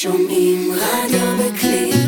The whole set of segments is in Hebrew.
שומעים רדיו בקליק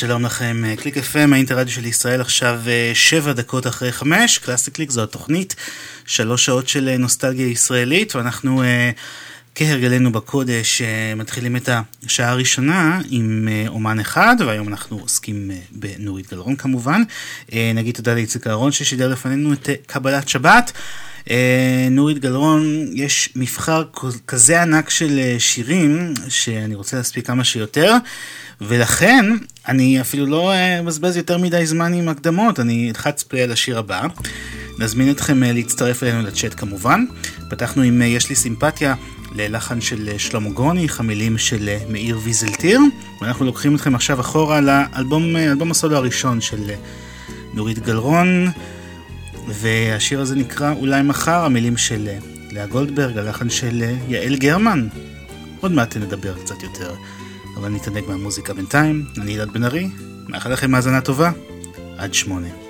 שלום לכם, קליק FM, האינטרדיו של ישראל עכשיו אה, שבע דקות אחרי חמש, קלאסי קליק זו התוכנית, שלוש שעות של אה, נוסטלגיה ישראלית, ואנחנו אה, כהרגלנו בקודש מתחילים את השעה הראשונה עם אומן אחד, והיום אנחנו עוסקים בנורית גלרון כמובן. נגיד תודה לאיציק אהרון ששידר לפנינו את קבלת שבת. נורית גלרון, יש מבחר כזה ענק של שירים, שאני רוצה להספיק כמה שיותר. ולכן אני אפילו לא אה, מבזבז יותר מדי זמן עם הקדמות, אני אלחץ פליי על השיר הבא. נזמין אתכם אה, להצטרף אלינו לצ'אט כמובן. פתחנו עם אה, יש לי סימפתיה ללחן של שלמה גרוניך, המילים של מאיר ויזלטיר, ואנחנו לוקחים אתכם עכשיו אחורה לאלבום הסולו הראשון של נורית גלרון, והשיר הזה נקרא אולי מחר, המילים של לאה גולדברג, הלחן של יעל גרמן. עוד מעט נדבר קצת יותר. אבל נתענג מהמוזיקה בינתיים. אני אלעד בן ארי, מאחל לכם האזנה טובה, עד שמונה.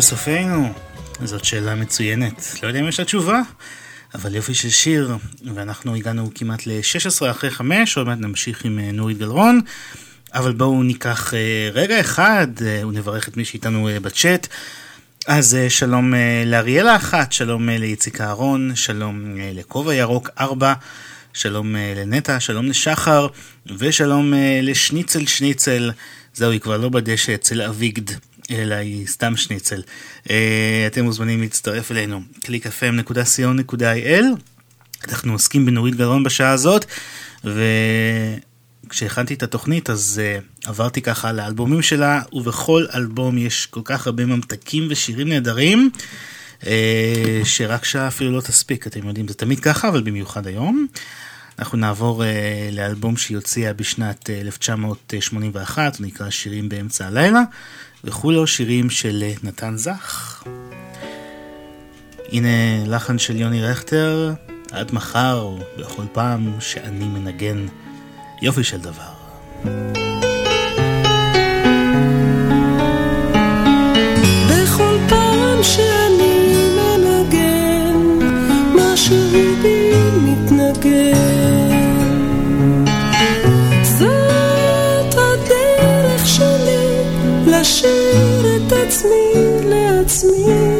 בסופנו? זאת שאלה מצוינת. לא יודע אם יש לה תשובה, אבל יופי של שיר. ואנחנו הגענו כמעט ל-16 אחרי 5, עוד מעט נמשיך עם אה, נורית גלרון. אבל בואו ניקח אה, רגע אחד אה, ונברך את מי שאיתנו בצ'אט. אז שלום לאריאלה אחת, שלום לאיציק אהרון, שלום לכובע ירוק 4, שלום לנטע, שלום לשחר, ושלום לשניצל שניצל. זהו, היא כבר לא בדשא אצל אביגד. אלא היא סתם שניצל. אה, אתם מוזמנים להצטרף אלינו, www.clickfm.co.il. אנחנו עוסקים בנורית גרון בשעה הזאת, וכשהכנתי את התוכנית אז uh, עברתי ככה על האלבומים שלה, ובכל אלבום יש כל כך הרבה ממתקים ושירים נהדרים. uh, שרק שעה אפילו לא תספיק, אתם יודעים, זה תמיד ככה, אבל במיוחד היום. אנחנו נעבור uh, לאלבום שהיא הוציאה בשנת uh, 1981, הוא נקרא שירים באמצע הלילה. וכולו שירים של נתן זך. הנה לחן של יוני רכטר, עד מחר, או בכל פעם שאני מנגן יופי של דבר. בכל פעם שאני מנגן, משהו it's me.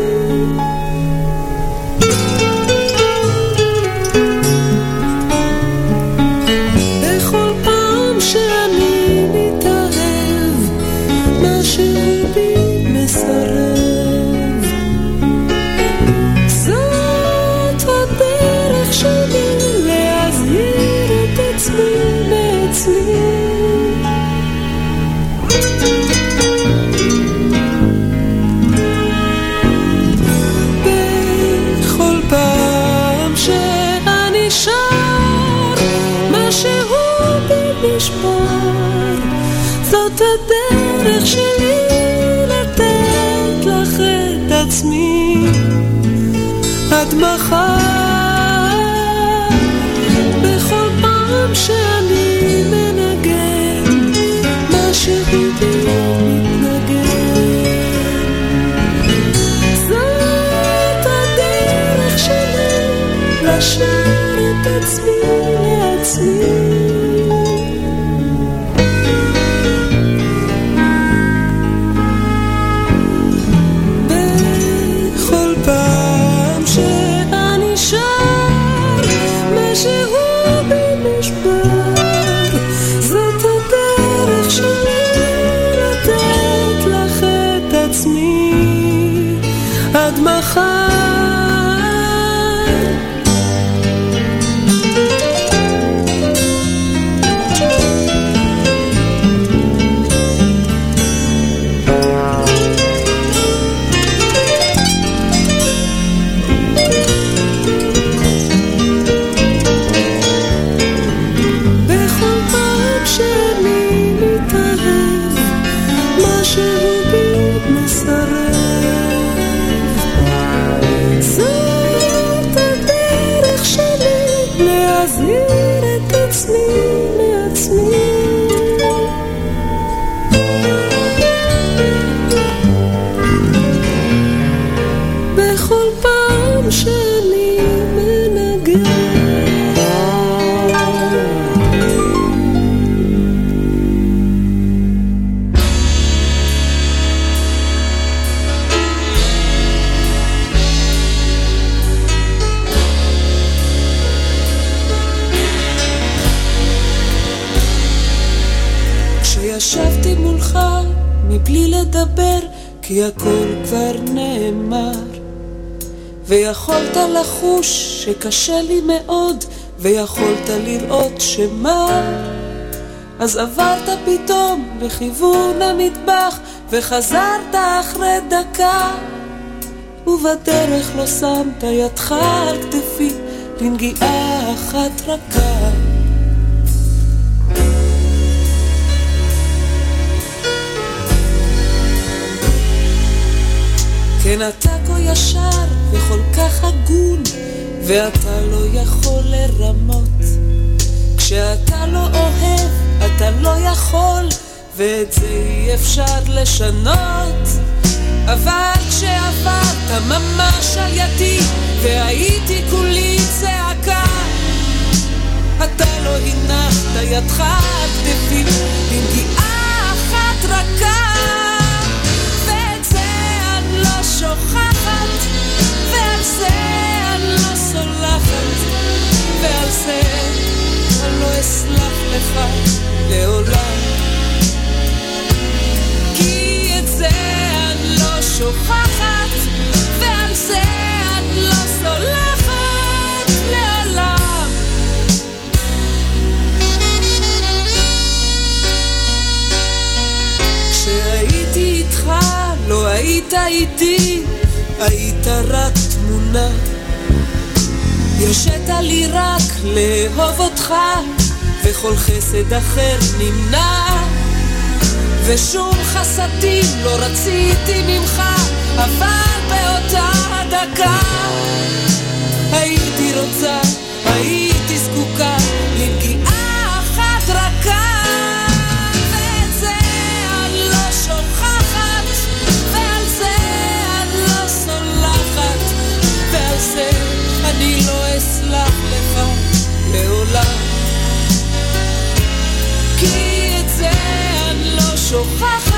לשיר את עצמי לעצמי. בכל פעם שאני שר, משהו ויכולת לחוש שקשה לי מאוד ויכולת לראות שמה? אז עברת פתאום לכיוון המטבח וחזרת אחרי דקה. ובדרך לא שמת ידך על כתפי לנגיעה אחת רכה. כן אתה ישר וכל כך הגון ואתה לא יכול לרמות. כשאתה לא אוהב אתה לא יכול ואת זה אי אפשר לשנות. אבל כשעברת ממש על ידי והייתי כולי צעקה אתה לא הנחת ידך על כתפי לנגיעה אחת רכה ועל זה אני לא סולחת ועל זה אני לא אסלח לך לעולם. כי את זה אני לא שוכחת ועל זה אני לא סולחת לעולם. כשהייתי איתך לא היית איתי, היית רק תמונה. הרשית לי רק לאהוב אותך, וכל חסד אחר נמנע. ושום חסדים לא רציתי ממך, אבל באותה דקה הייתי רוצה, הייתי זקוקה לך לעולם. כי לא שוכחת,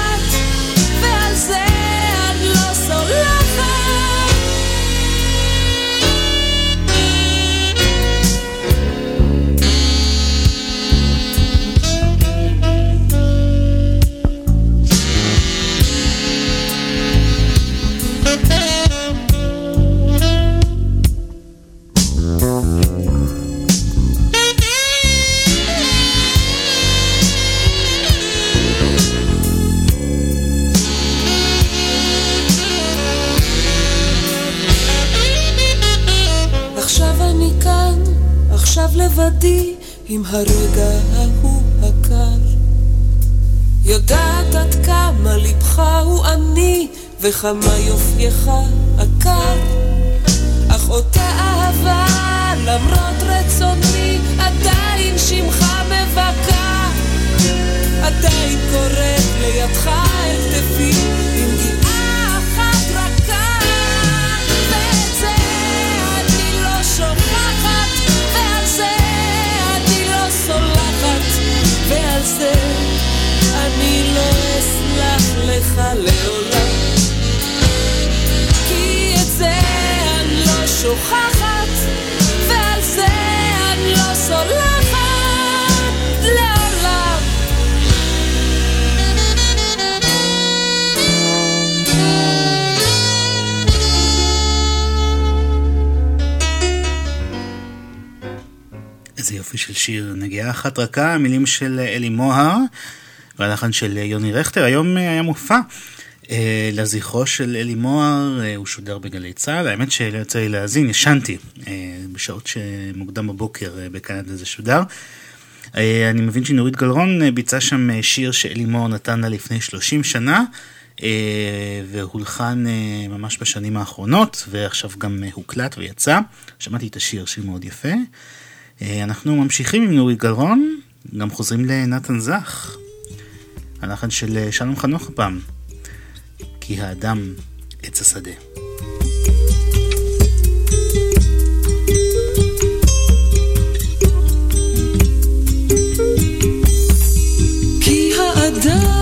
עם הרגע ההוא הקר. יודעת עד כמה לבך הוא עני, וכמה יופייך עקר. אך אותה אהבה, למרות רצוני, עדיין שמך מבכה. עדיין קוראת לידך לך לעולם. כי את זה אני לא שוכחת, ועל זה אני לא סולחת. איזה יופי של שיר, נגיעה אחת רכה, מילים של אלי מוהר והלחן של יוני רכטר. היום אה, היה מופע אה, לזכרו של אלי מוהר, אה, הוא שודר בגלי צה"ל, האמת שלא יצא לי להאזין, ישנתי אה, בשעות שמוקדם בבוקר אה, בקנדה זה שודר. אה, אני מבין שנורית גלרון אה, ביצעה שם אה, שיר שאלי מוהר נתן לה לפני 30 שנה. אה, והולחן אה, ממש בשנים האחרונות, ועכשיו גם אה, הוקלט ויצא. שמעתי את השיר, שיר מאוד יפה. אה, אנחנו ממשיכים עם נורית גלרון, גם חוזרים לנתן זך. הלחן של אה, שלום חנוך הפעם. כי האדם עץ השדה. כי האדם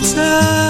time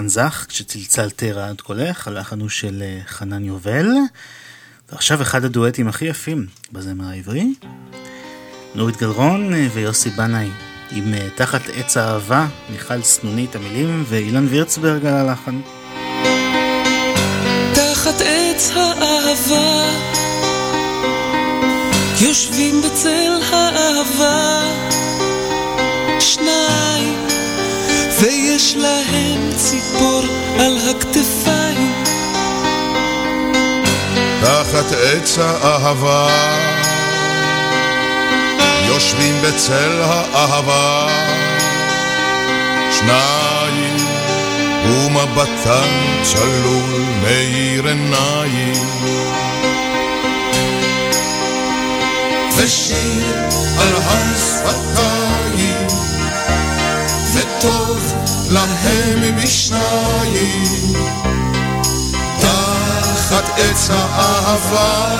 נתן זך, כשצלצלת רעד קולך, הלחן הוא של אה, חנן יובל. ועכשיו אחד הדואטים הכי יפים בזמר העברי, נורית גלרון אה, ויוסי בנאי, עם אה, תחת עץ האהבה, מיכל סנונית המילים ואילן וירצברג על הלחן. תחת עץ האהבה, יושבים בצל האהבה, שניים ויש להם ציפור על הכתפיים. תחת עץ האהבה, יושבים בצל האהבה, שניים, ומבטן צלול מאיר עיניים. ושיר על השפתיים וטוב להם משניים. תחת עץ האהבה.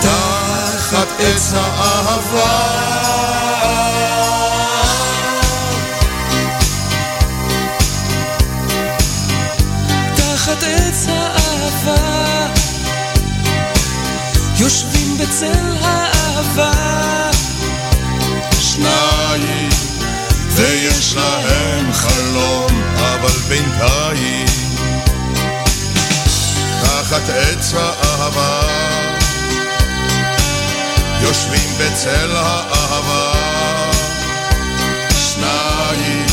תחת עץ האהבה. תחת עץ האהבה. יושבים בצל האהבה. שניים ויש להם חלום, אבל בינתיים תחת עץ האהבה יושבים בצל האהבה. שניים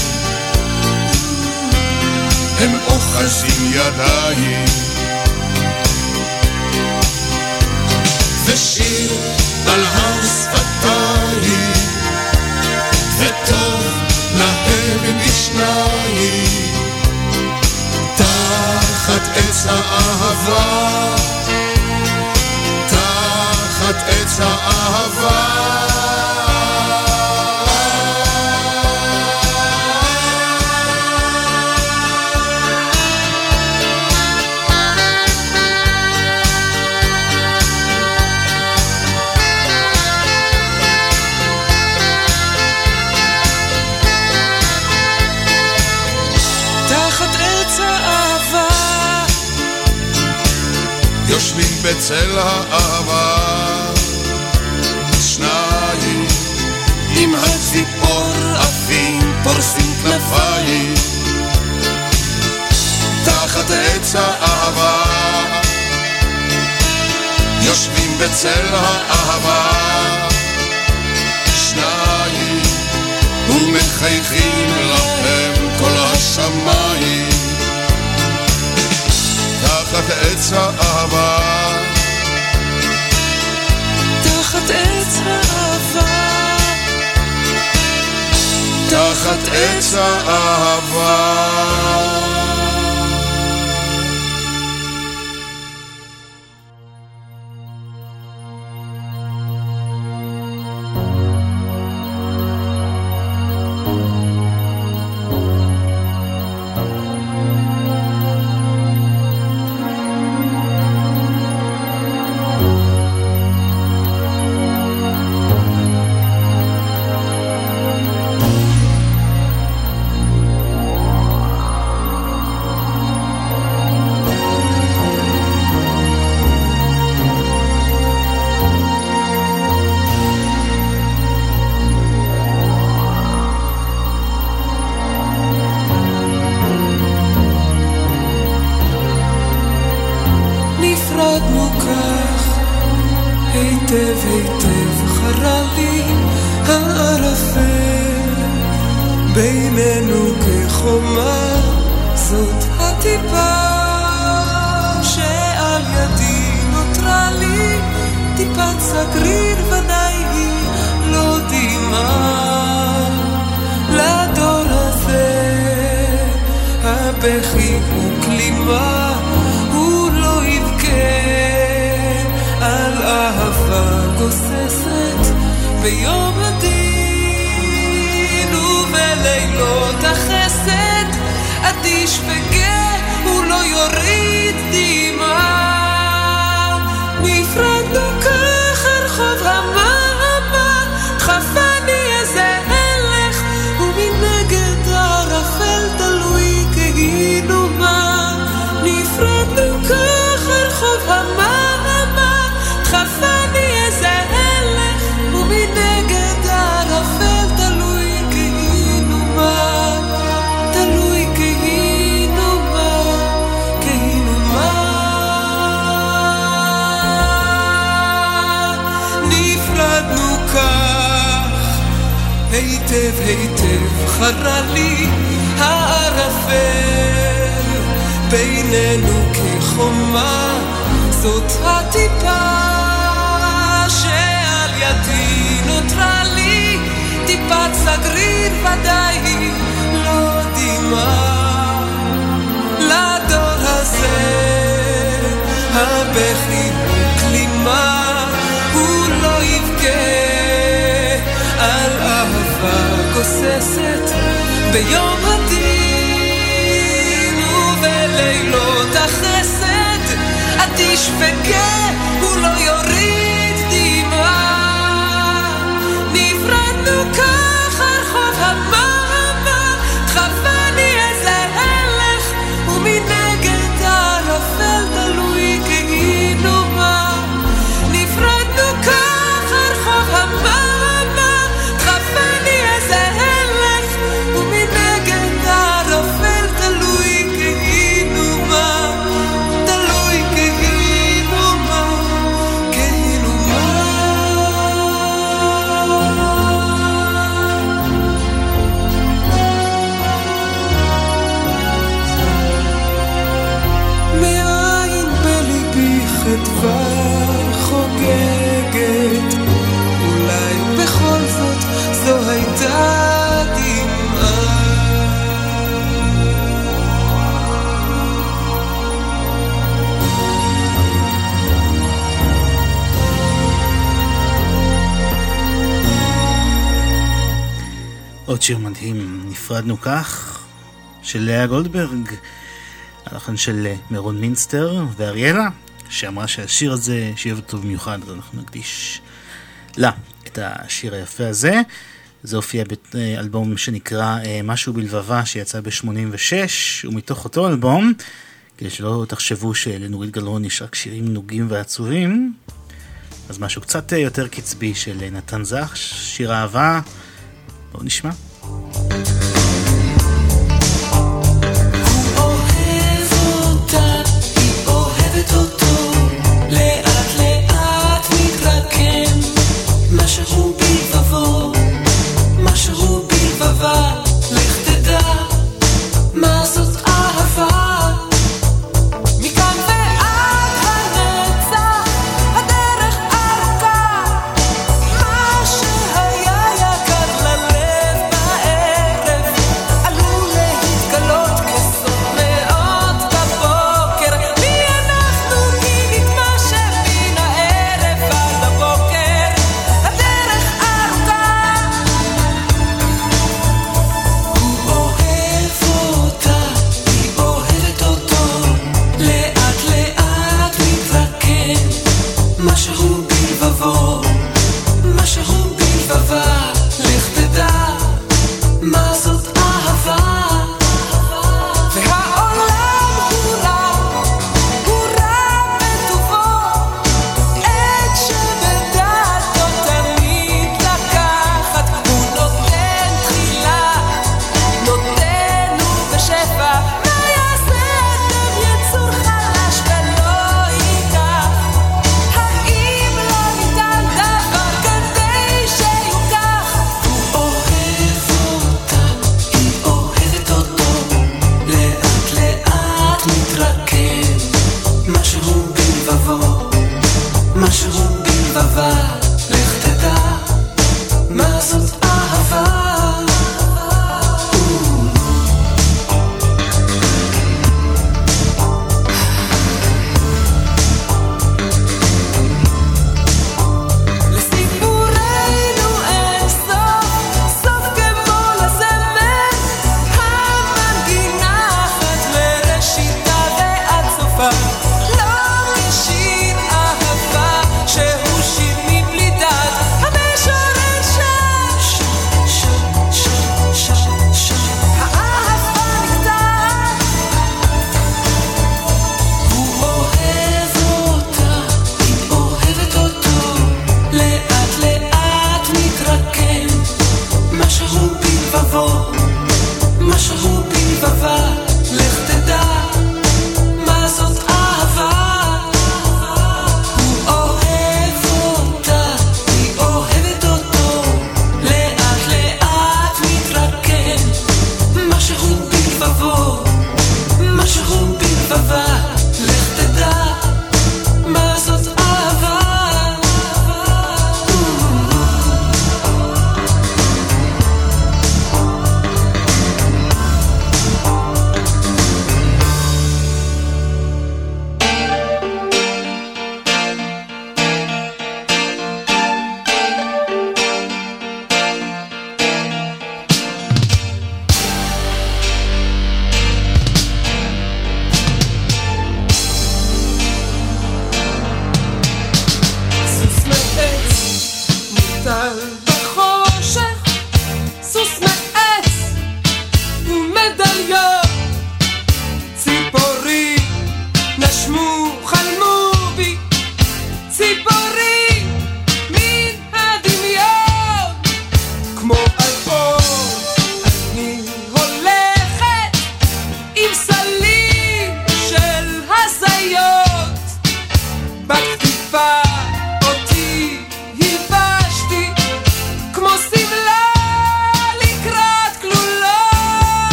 הם אוחזים ידיים. ושיר על השפתיים וטוב משניים תחת עץ האהבה. תחת עץ האהבה בצל האהבה. שניים עם הציפור עפים פורסים כנפיים. תחת עץ האהבה. יושבים בצל האהבה. שניים ומחייכים להם כל השמיים. תחת עץ האהבה. תחת עץ האהבה. לאה גולדברג, הלחן של מירון מינסטר ואריאלה, שאמרה שהשיר הזה, שיהיה טוב במיוחד, אז אנחנו נקדיש לה את השיר היפה הזה. זה הופיע באלבום שנקרא אה, משהו בלבבה שיצא ב-86, ומתוך אותו אלבום, כדי שלא תחשבו שלנורית גלרון יש רק שירים נוגים ועצובים, אז משהו קצת אה, יותר קצבי של אה, נתן זך, שיר אהבה, בואו נשמע.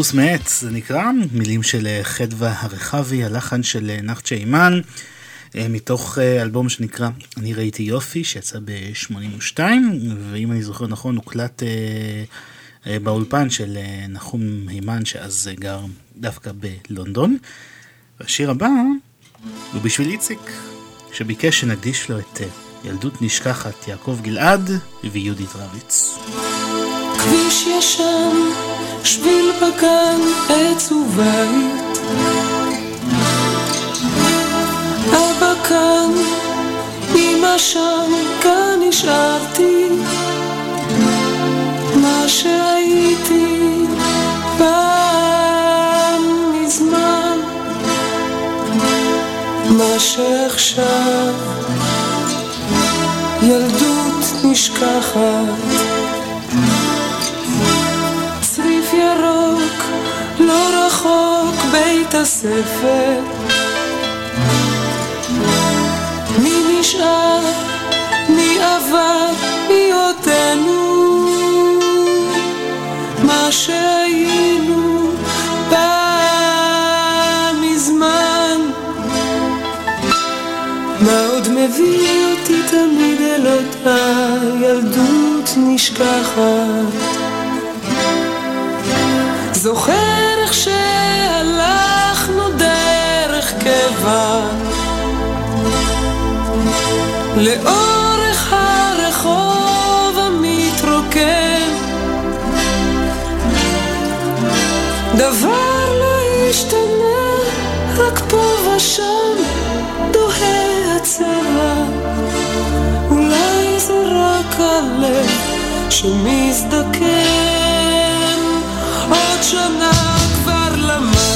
סוס מעץ זה נקרא, מילים של אה, חדווה הרחבי, הלחן של אה, נחצ'ה אימן, אה, מתוך אלבום שנקרא אני ראיתי יופי, שיצא ב-82, ואם אני זוכר נכון הוקלט באולפן של נחום הימן, שאז גר דווקא בלונדון. והשיר הבא הוא בשביל איציק, שביקש שנקדיש לו את ילדות נשכחת יעקב גלעד ויהודית רביץ. כביש ישן, שביל בגן, עץ ובית. אבא כאן, אמא שם, כאן נשארתי. מה שהייתי פעם מזמן, מה שעכשיו ילדות נשכחת. לא רחוק בית הספר. מי נשאר, מי עבר, מי עודנו, מה שהיינו פעם מזמן. מה עוד מביא אותי תמיד אל אותה ילדות נשכחת? זוכר קבע לאורך הרחוב המתרוקן דבר לא השתנה, רק פה ושם דוהה הצבע. אולי זה רק הלב שמזדקן. עוד שנה כבר למדנו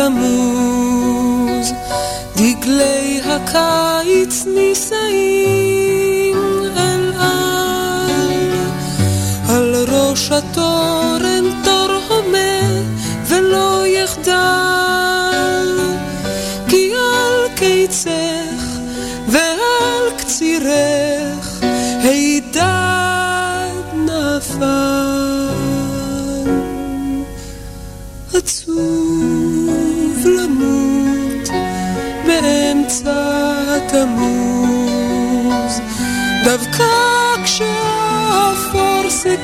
התמוז, דגלי הקיץ נישאים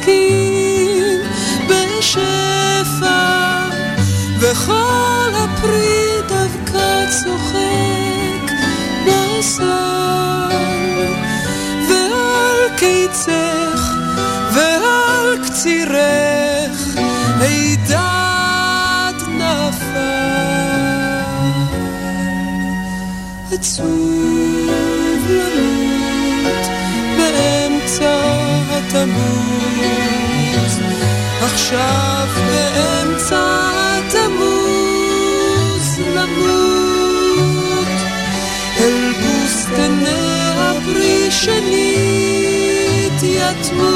סכין בשפע, וכל הפרי דווקא צוחק בסל, ועל קיצך ועל קצירך הידד נפל. עצוב שב באמצע תמוז למות אל בוסתני הפרי שנתייתמו הידד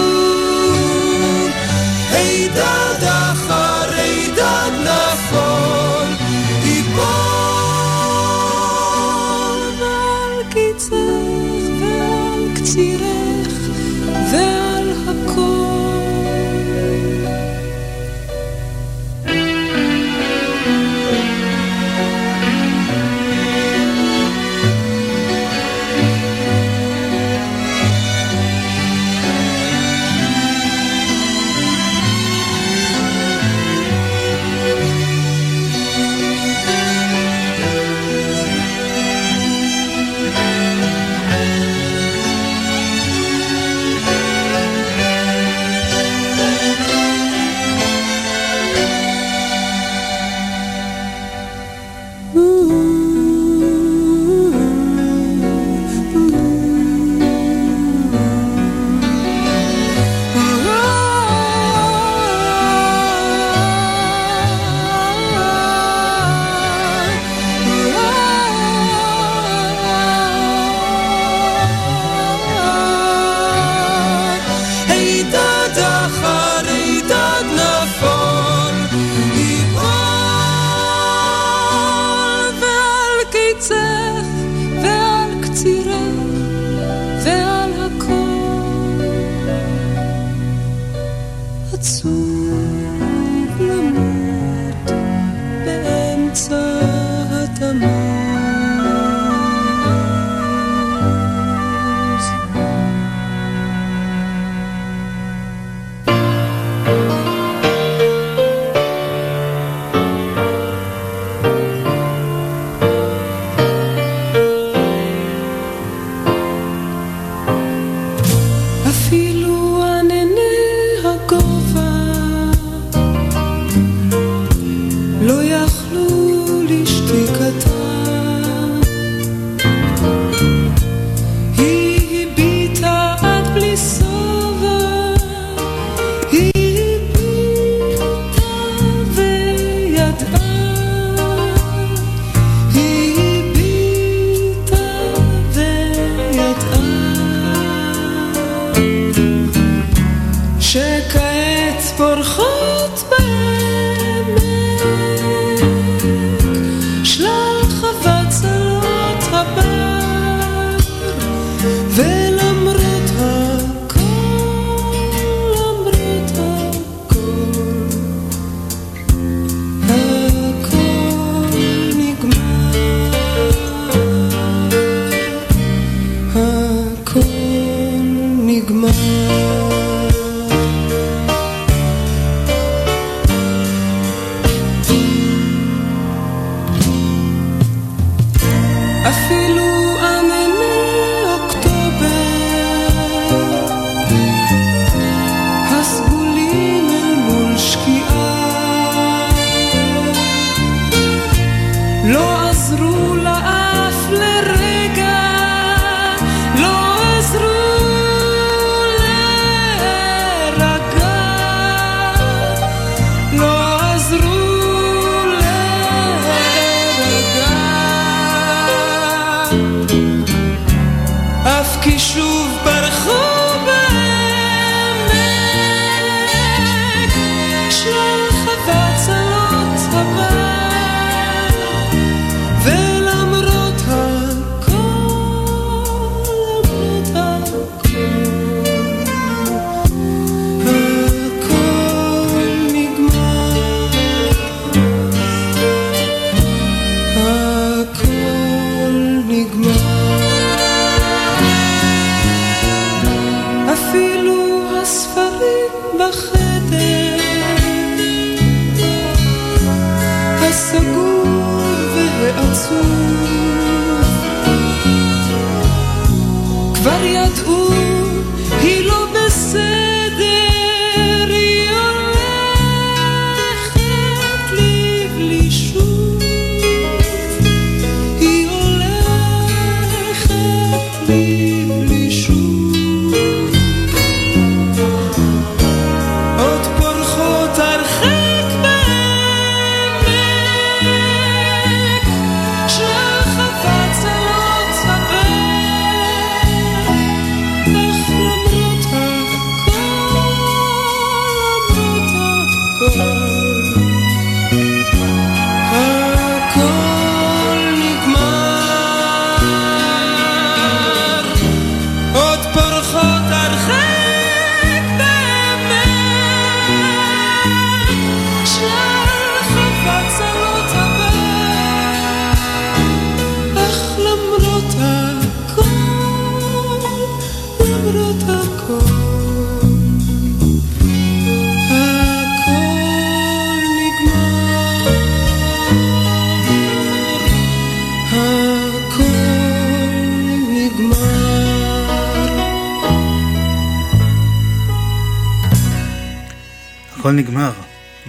הכל נגמר.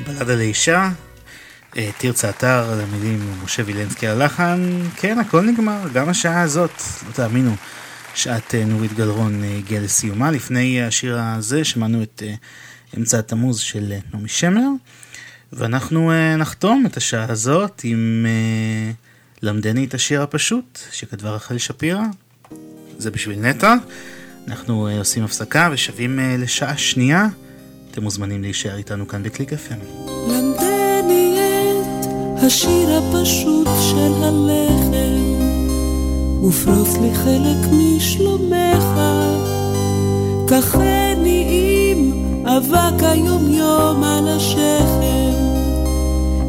בלדה לאישה, אה, תרצה אתר, למילים משה וילנסקי הלחן, כן, הכל נגמר, גם השעה הזאת, לא תאמינו, שעת אה, נורית גלרון אה, הגיעה לסיומה. לפני השיר הזה שמענו את אמצע התמוז של נעמי שמר, ואנחנו נחתום את השעה הזאת עם למדני את השיר הפשוט, שכתבה רחל שפירא, זה בשביל נטע. אנחנו עושים הפסקה ושבים לשעה שנייה. אתם מוזמנים להישאר איתנו כאן בקליק FM. למדני את השיר הפשוט של הלחם, ופרוס לי חלק משלומך, קחני עם אבק היומיום על השכם,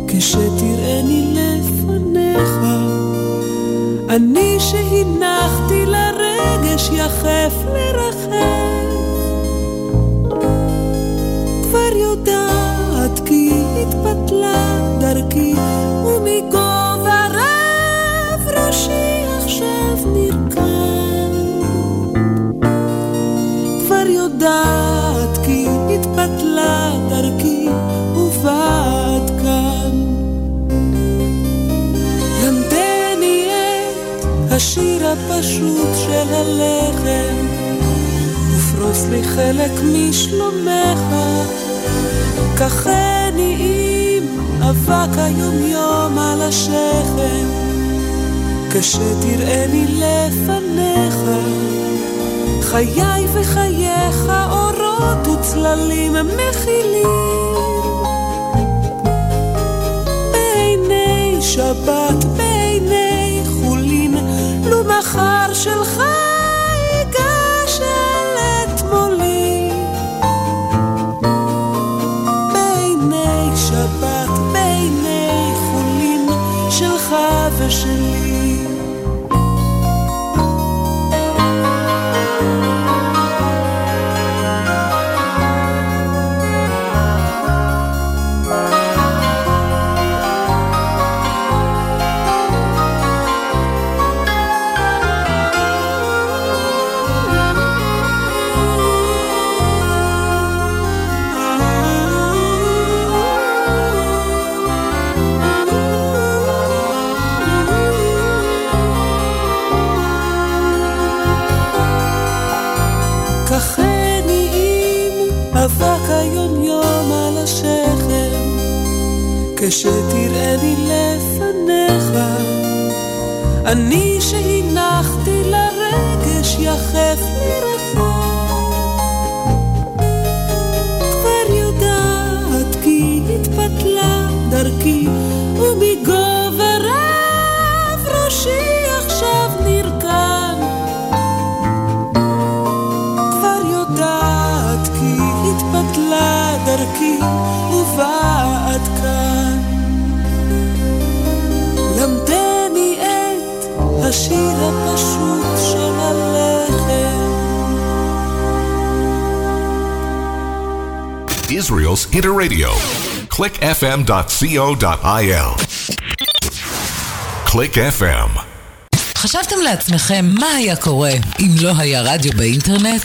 כשתראני לפניך, אני שהנחתי לרגש יחף לרחם. יודעת כי התבטלה דרכי ומגובה רב ראשי עכשיו נרקם כבר יודעת דרכי ובאת כאן. למדני השיר הפשוט של הלחם ופרוס לי חלק משלומך קחני עם אבק היומיום על השכם, כשתראני לפניך, חיי וחייך אורות וצללים מכילים. בעיני שבת, בעיני חולין, לו מחר שלך כשתראני לפניך, אני שהנחתי לרגש יחף מרחוק. השיר הפשוט של הלחם. Israel's Interradio. clickfm.co.il. Click FM. חשבתם לעצמכם מה היה קורה אם לא היה רדיו באינטרנט?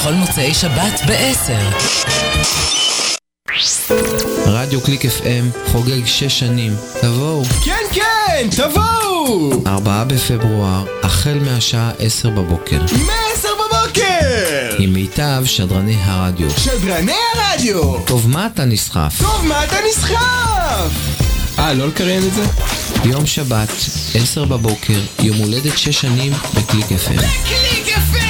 בכל מוצאי שבת ב-10. רדיו קליק FM חוגג שש שנים. תבואו. כן, כן, תבואו! ארבעה בפברואר, החל מהשעה עשר בבוקר. מעשר בבוקר! עם מיטב שדרני הרדיו. שדרני הרדיו! טוב, מה אתה נסחף? טוב, מה אתה נסחף? אה, לא לקריין את זה? יום שבת, עשר בבוקר, יום הולדת שש שנים בקליק FM. בקליק FM!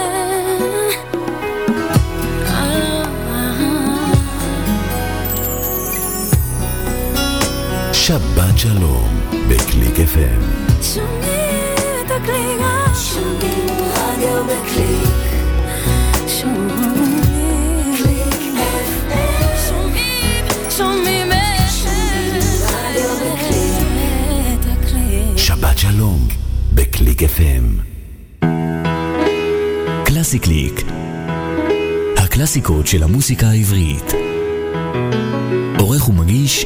שבת שלום בקליק FM. שומעים את הקליק, שומעים רדיו בקליק. שבת שלום בקליק FM. קלאסי קליק. הקלאסיקות של המוסיקה העברית. עורך ומגיש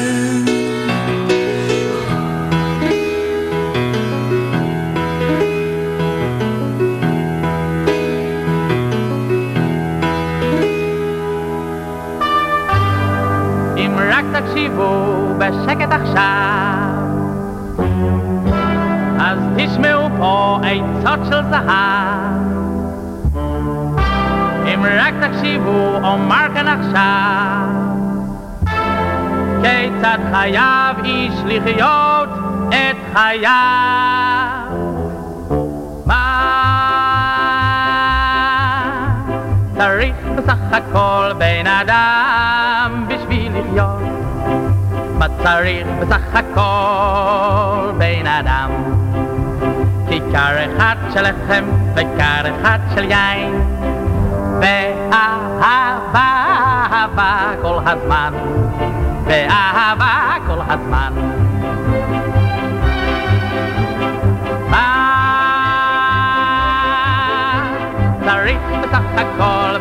רק תקשיבו בשקט עכשיו, אז תשמעו פה עצות של זהב. אם רק תקשיבו, אומר כאן עכשיו, כיצד חייב איש לחיות את חייו. מה צריך בסך הכל בן אדם? מה צריך בסך הכל בן אדם? כיכר אחד של לחם וכר אחד של יין. ואהבה, אהבה כל הזמן. ואהבה כל הזמן. מה צריך בסך הכל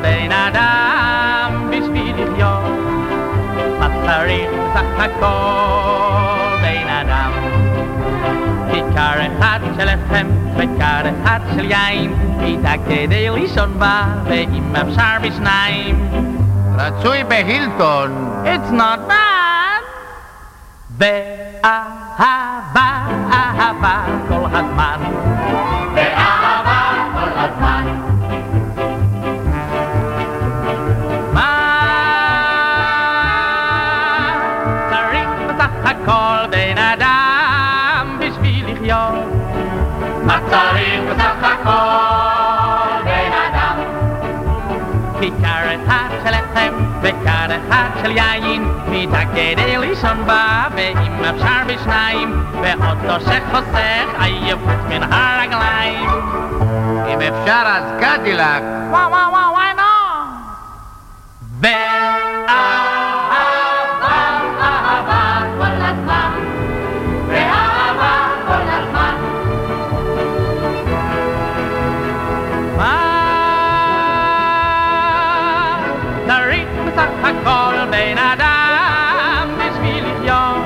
צריך בסך הכל בן אדם? כיכר אחד של לחם וכר אחד של יין מיטה כדי לישון בה ואם אפשר בשניים רצוי בהילטון. It's not bad באהבה, אהבה של יין כדי לישון בה ואם אפשר בשניים ואוטו שחוסך עייפות מן הרגליים אם אפשר אז קדילק. וואו וואו וואו why not? בן אדם בשביל לחיות?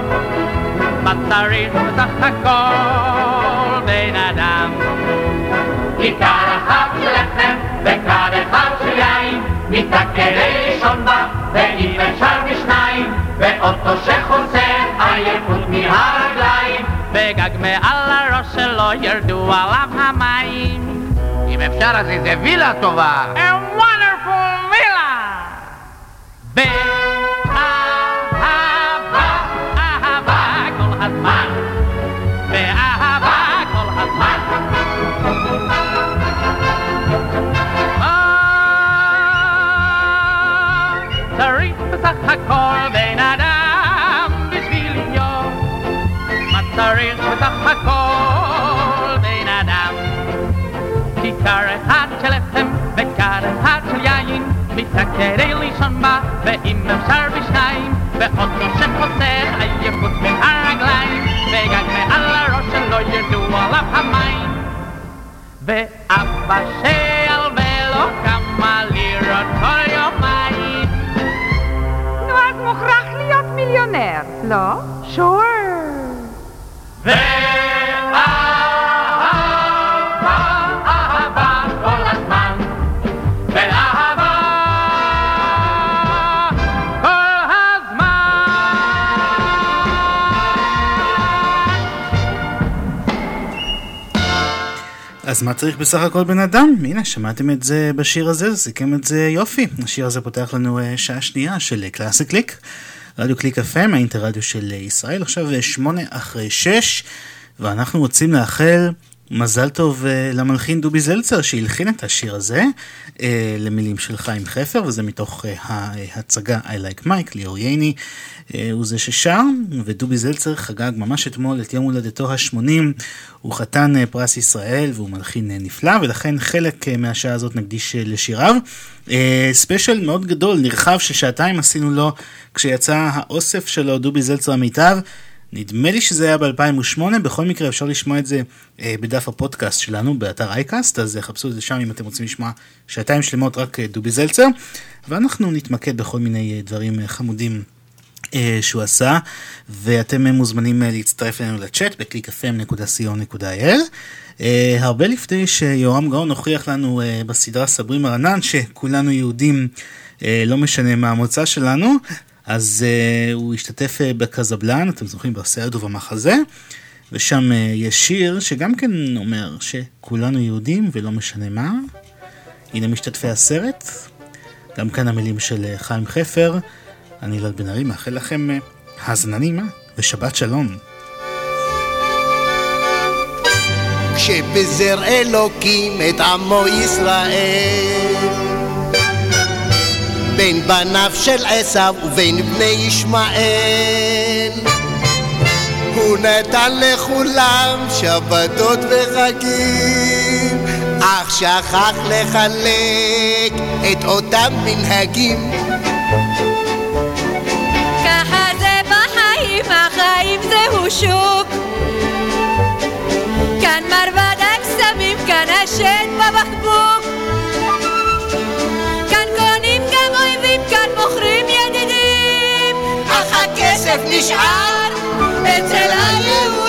מה צריך בסך הכל בן אדם? כיכר אחת של לחם וכד אחד של יין מיטה כדי לישון בה ואם אפשר בשניים ואוטו שחוסר עייפות מהרגליים וגג מעל הראש שלו ירדו עליו המים אם אפשר אז איזה וילה טובה. A wonderful villa! בסך הכל בן אדם בשביל לחיות? מה צריך בסך הכל בן אדם? כיכר אחד של לחם וכר אחד של יין מיטה כדי לישון בה ואם אפשר בשניים ואוטו שחוסך עייפות מן הרגליים וגג מעל הראש שלו ירדו עליו המים ואבא שילווה לו כמה לירות כל אז מוכרח להיות מיליונר, לא? שור. אהבה אז מה צריך בסך הכל בן אדם? הנה, שמעתם את זה בשיר הזה, זה סיכם את זה יופי. השיר הזה פותח לנו אה, שעה שנייה של קלאסי קליק. רדיו קליק FM, האינטרדיו של אה, ישראל, עכשיו אה, שמונה אחרי שש, ואנחנו רוצים לאחל מזל טוב uh, למלחין דובי זלצר שהלחין את השיר הזה uh, למילים של חיים חפר וזה מתוך ההצגה I Like Mike, ליאור ייני. הוא זה ששר ודובי זלצר חגג ממש אתמול את יום הולדתו ה-80 הוא חתן פרס ישראל והוא מלחין נפלא ולכן חלק מהשעה הזאת נקדיש לשיריו. ספיישל מאוד גדול נרחב של שעתיים עשינו לו כשיצא האוסף שלו דובי זלצר המיטב נדמה לי שזה היה ב-2008, בכל מקרה אפשר לשמוע את זה אה, בדף הפודקאסט שלנו, באתר iCast, אז חפשו את זה שם אם אתם רוצים לשמוע שעתיים שלמות רק אה, דובי זלצר, ואנחנו נתמקד בכל מיני אה, דברים אה, חמודים. אה, שהוא עשה, ואתם מוזמנים אה, להצטרף אלינו לצ'אט. אה, הרבה לפני שיורם גאון הוכיח לנו אה, בסדרה סברי מרנן שכולנו יהודים, אה, לא משנה מה המוצא שלנו, אז uh, הוא השתתף uh, בקזבלן, אתם זוכרים, בסרט ובמחזה, ושם uh, יש שיר שגם כן אומר שכולנו יהודים ולא משנה מה. הנה משתתפי הסרט, גם כאן המילים של uh, חיים חפר. אני אלעד בן ארי, מאחל לכם uh, האזנה נעימה ושבת שלום. כשבזר אלוקים את עמו ישראל בין בניו של עשיו ובין בני ישמעאל. הוא נתן לכולם שבתות וחגים, אך שכח לחלק את אותם מנהגים. ככה זה בחיים, החיים זהו שוק. כאן מרבד הקסמים, כאן השד בבקבוק. הכסף נשאר אצל היהודים.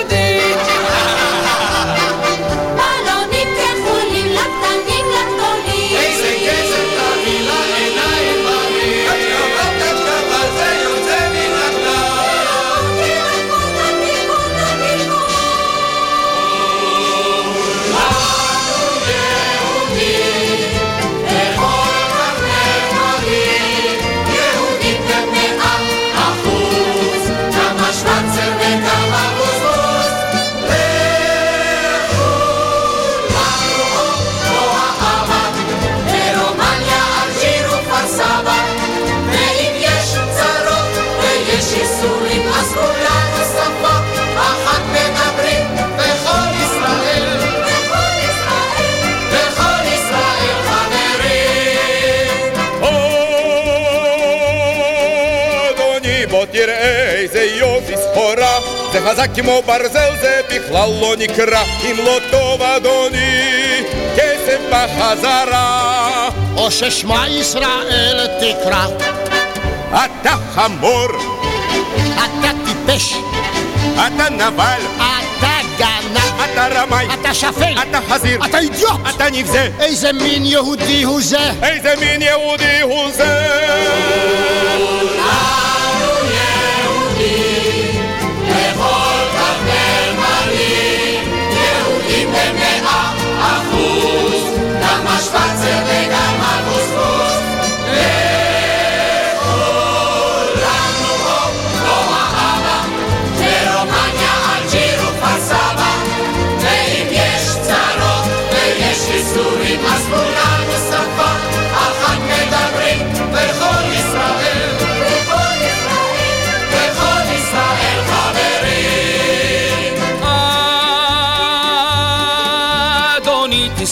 חזק כמו ברזל, זה בכלל לא נקרא, אם לא טוב אדוני, כסף בחזרה. או ששמע ישראל תקרא. אתה חמור. אתה טיפש. אתה נבל. אתה גנב. אתה רמאי. אתה שפל. אתה חזיר. אתה אידיוט. אתה נבזה. איזה מין יהודי הוא זה? איזה מין יהודי הוא זה?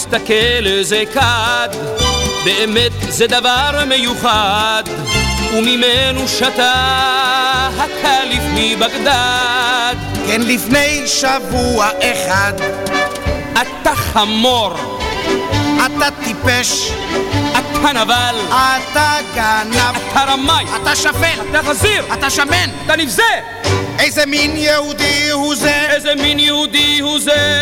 תסתכל איזה כד, באמת זה דבר מיוחד, וממנו שתה הקליף מבגדד. כן, לפני שבוע אחד. אתה חמור. אתה טיפש. אתה נבל. אתה גנב. אתה רמאי. אתה שפל. אתה חזיר. אתה שמן. אתה נבזה. איזה מין יהודי הוא זה? איזה מין יהודי הוא זה?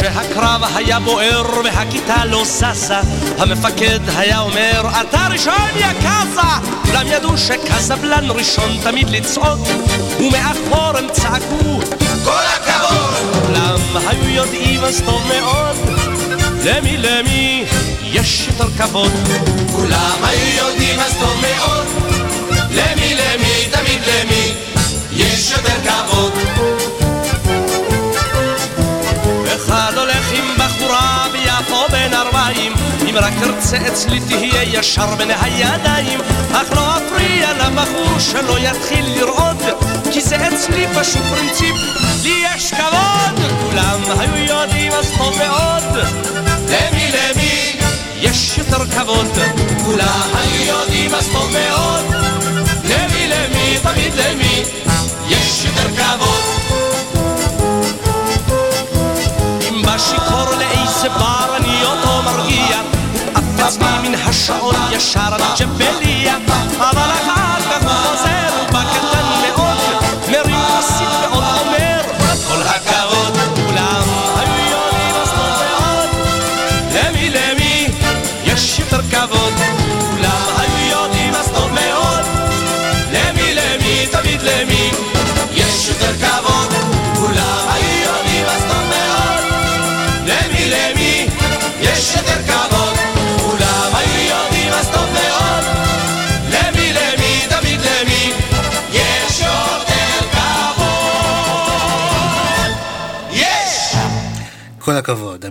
כשהקרב היה בוער והכיתה לא ששה, המפקד היה אומר, אתה ראשון יא קאזה! כולם ידעו שקזבלן ראשון תמיד לצעוד, ומאחור הם צעקו, כל הכבוד! כולם היו יודעים אז טוב מאוד, למי למי יש יותר כבוד. כולם היו יודעים אז טוב מאוד, למי למי תמיד למי יש יותר כבוד. אם רק תרצה אצלי תהיה ישר בין הידיים אך לא אפריע לבחור שלא יתחיל לרעוד כי זה אצלי פשוט פרינציפ, לי יש כבוד כולם היו יודעים אז טוב מאוד. למי למי? יש יותר כבוד כולם היו יודעים אז טוב מאוד. למי למי? תמיד למי? יש יותר כבוד. אם בשיכור לאיזה בר מן השעון ישר עד ג'בליה אבל אחר כך חוזר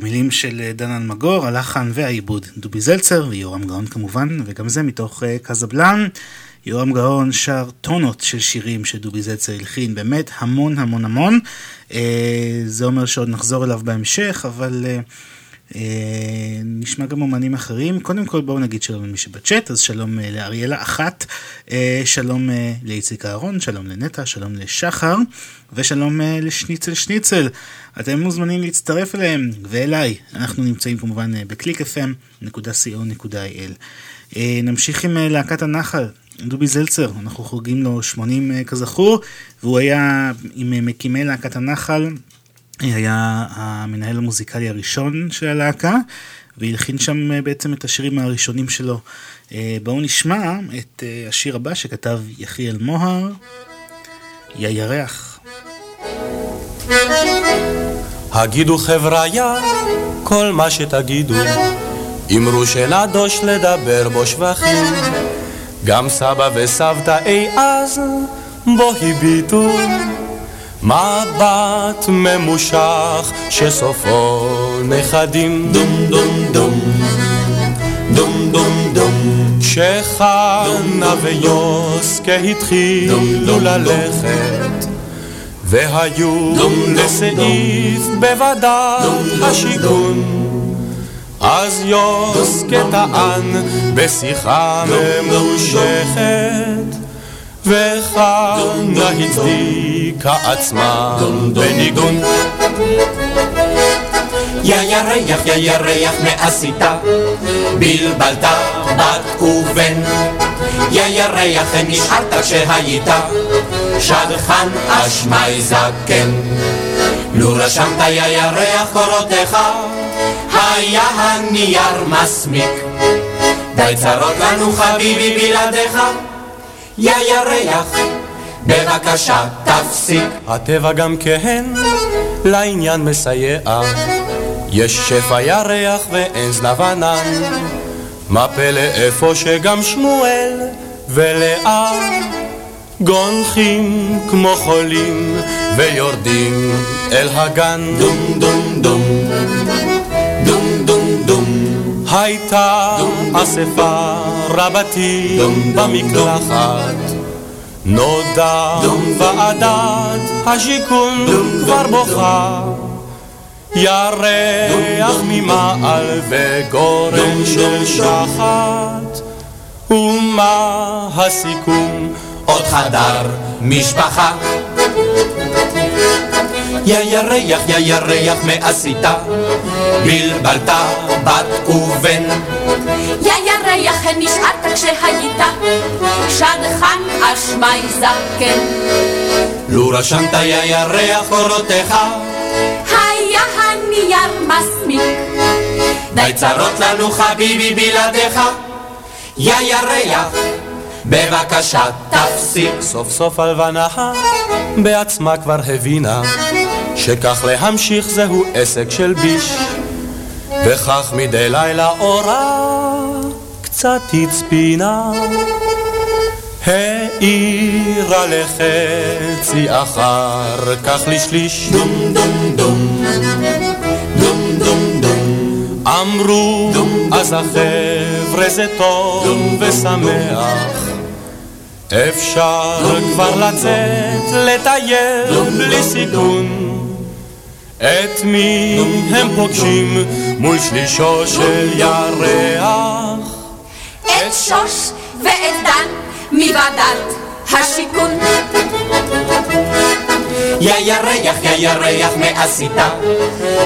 המילים של אה, דן אלמגור, הלחן והעיבוד דובי זלצר ויורם גאון כמובן, וגם זה מתוך uh, קזבלן. יורם גאון שר טונות של שירים שדובי זלצר הלחין, באמת המון המון המון. Uh, זה אומר שעוד נחזור אליו בהמשך, אבל... נשמע גם אומנים אחרים. קודם כל בואו נגיד שלום למי שבצ'אט, אז שלום לאריאלה אחת, שלום לאיציק אהרון, שלום לנטע, שלום לשחר, ושלום לשניצל שניצל. אתם מוזמנים להצטרף אליהם ואליי. אנחנו נמצאים כמובן uh, ב-clickfm.co.il. Uh, נמשיך עם uh, להקת הנחל. דובי זלצר, אנחנו חוגגים לו 80 uh, כזכור, והוא היה עם מקימי להקת הנחל, היה המנהל המוזיקלי הראשון של הלהקה, והלחין שם אה, בעצם את השירים הראשונים שלו. אה, בואו נשמע את אה, השיר הבא שכתב יחיאל מוהר, יא ירח. הגידו חבריה כל מה שתגידו, אמרו שנדוש לדבר בו שבחים. גם סבא וסבתא אי אז בו הביטו. מבט ממושך שסופו נכדים? דום דום דום. דום דום דום. כשחנה ויוסקה התחילו ללכת והיו לסעיף בוודאי השיכון אז יוסקה טען בשיחה ממושכת וחנה הצדיקה עצמה בניגון. יא ירח, יא ירח, מה עשית? בלבלת בת ובן. יא ירח, נשארת כשהיית שדכן אשמי זקן. לו רשמת יא ירח קורותיך, היה הנייר מסמיק. די צרות לנו חביבי בלעדיך. יא ירח, בבקשה תפסיק. הטבע גם כן לעניין מסייע, יש שפע ירח ואין זנב ענן. מה פלא איפה שגם שמואל ולאה גונחים כמו חולים ויורדים אל הגן. דום דום דום. דום דום דום. הייתה אספה רבתי במקלחת. נודע ועדת השיכון כבר בוכה. ירח ממעל וגורן של שחת. ומה הסיכום? עוד חדר משפחה יא ירח, יא ירח, מה עשית? בלבלת בת ובן. יא ירח, נשארת כשהיית שדכן אשמי זקן. לו רשמת יא ירח קורותיך, היה הנייר מסמיק. די צרות לנו חביבי בלעדיך, יא ירח. בבקשה תפסיק. סוף סוף הלבנה בעצמה כבר הבינה שכך להמשיך זהו עסק של ביש וכך מדי לילה אורה קצת הצפינה. העירה לחצי אחר כך לשליש. דום דום דום. דום דום דום. אמרו אז החבר'ה זה טוב ושמח אפשר כבר לצאת לטייל בלי סיכון את מי הם פוגשים מול שלישו של ירח? את שוש ואת דן מוועדת השיכון. יא ירח, יא ירח, מה עשית?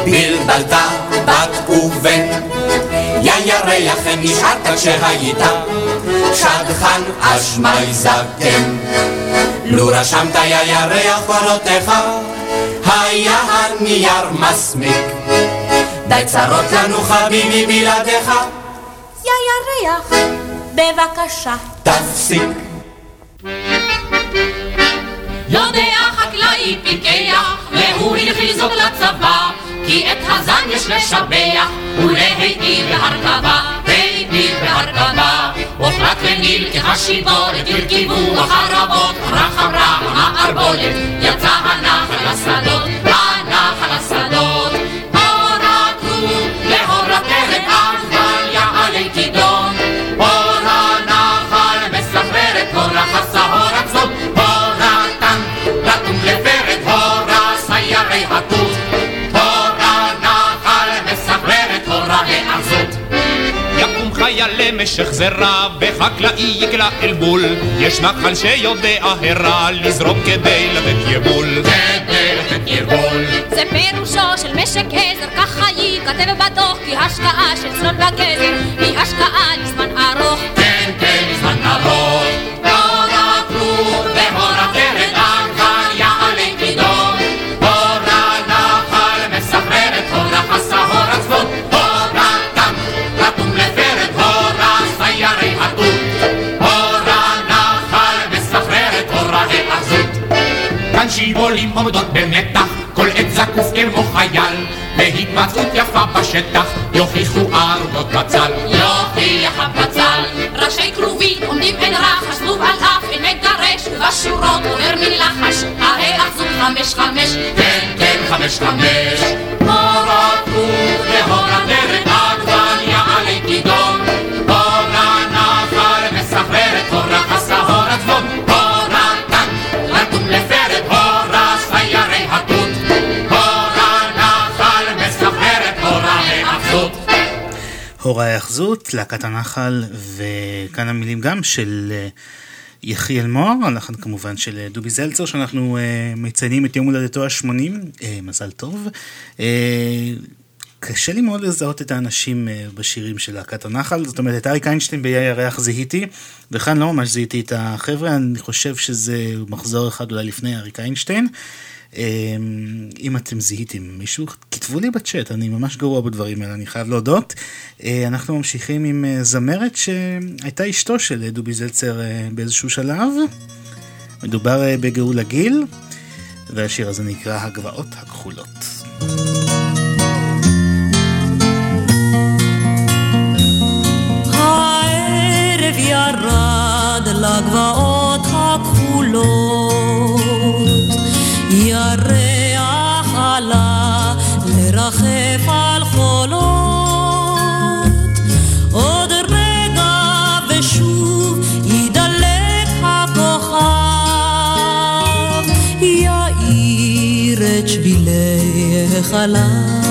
בלבלת בת ובן. יא ירח, נשארת כשהיית שדכן אשמי זקן. לו רשמת יא ירח קורותיך, היה הנייר מסמיק. די צרות לנו חביבי בלעדיך. יא ירח, בבקשה. תפסיק. יודע חקלאי פיקח, והוא הנחיל זאת לצבא, כי את הזן יש לשבח, ולהיטיב בהרכבה, והיטיב בהרכבה. הוחלט ונלקחה שיבולת, הרכיבו החרבות, רחם רחם הערבולת, יצא הנחל לשדות, חיילי משך זרע, וחקלאי יקלע אל בול. יש נחל שיודע הרע לזרום כדי לתת יבול. כדי לתת יבול. זה פירושו של משק עזר, ככה ייכתב בדוח, כי השקעה של צאן וגזר היא השקעה לזמן ארוך. שיבולים עומדות במתח, כל עת זקוף כמו חייל, בהתמצאות יפה בשטח, יוכיחו ארונות בצל. יוכיח הבצל. ראשי כרובים עומדים אין רחש, זבוב על אף אין מגרש, ובשורות אומר מלחש, ההאחזות חמש חמש. כן, כן, חמש חמש. אור הכרוב הור ההאחזות, להקת הנחל, וכאן המילים גם של אה, יחיאל מוהר, הלחן כמובן של אה, דובי זלצר, שאנחנו uh, מציינים את יום הולדתו ה-80, uh, מזל טוב. קשה לי מאוד לזהות את האנשים בשירים של להקת הנחל, זאת אומרת את אריק איינשטיין באיי הירח זיהיתי, וכאן לא ממש זיהיתי את החבר'ה, אני חושב שזה מחזור אחד אולי לפני אריק איינשטיין. אמ, אם אתם זיהיתם מישהו, כתבו לי בצ'אט, אני ממש גרוע בדברים האלה, אני חייב להודות. אה, אנחנו ממשיכים עם אה, זמרת שהייתה אשתו של דובי זלצר אה, באיזשהו שלב. מדובר בגאולה גיל, והשיר הזה נקרא הגבעות הכחולות. הערב ירד לגבעות הכחולות ירח עלה לרחף על חולות. עוד רגע ושוב ידלק הכוכב יאיר את שבילי החלל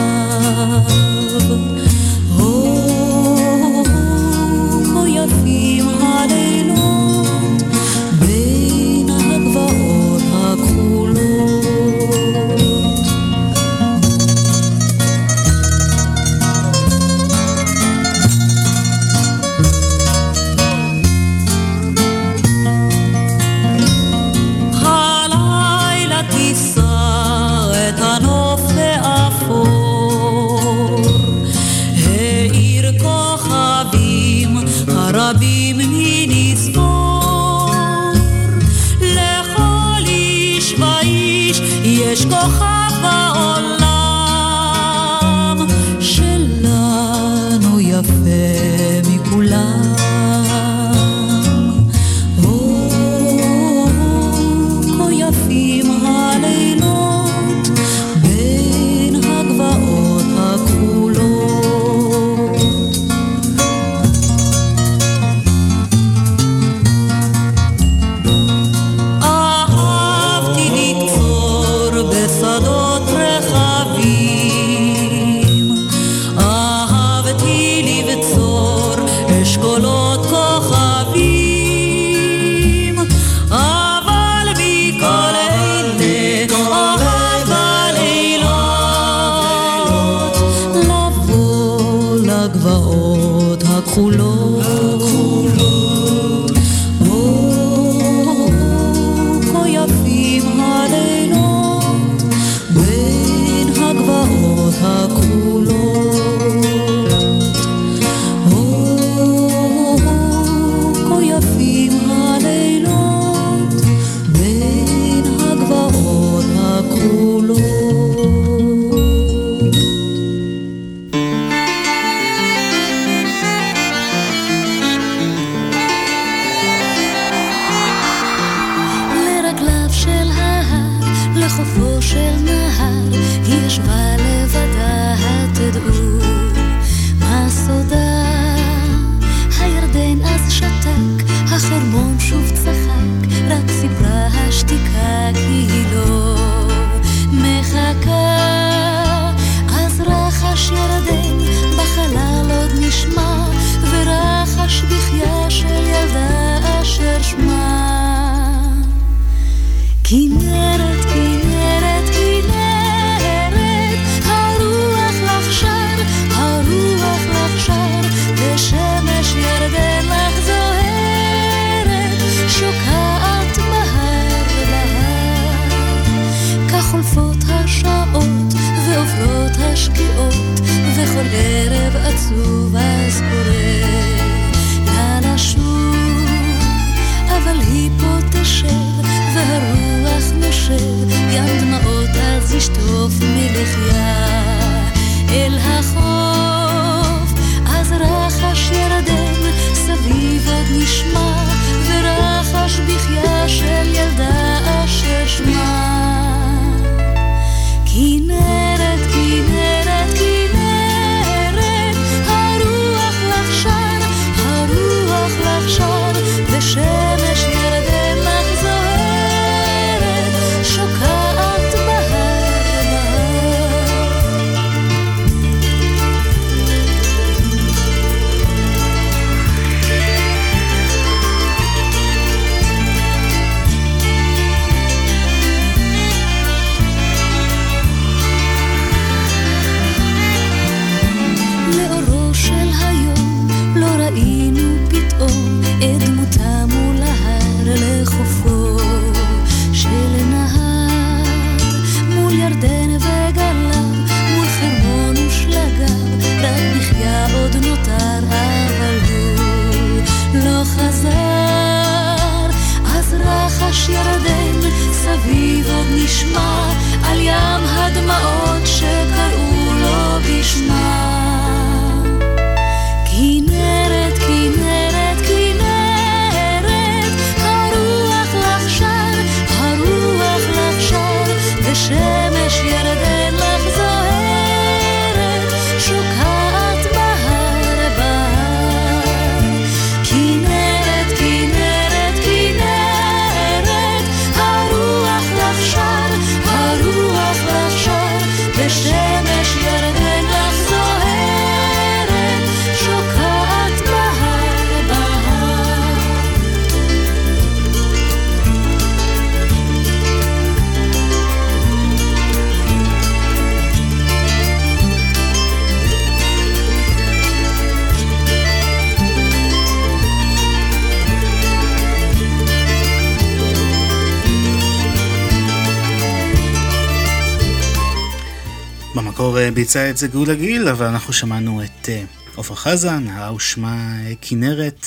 ביצע את זה גאולה גיל, אבל אנחנו שמענו את אה, עפרה חזה, נערה ושמה כנרת,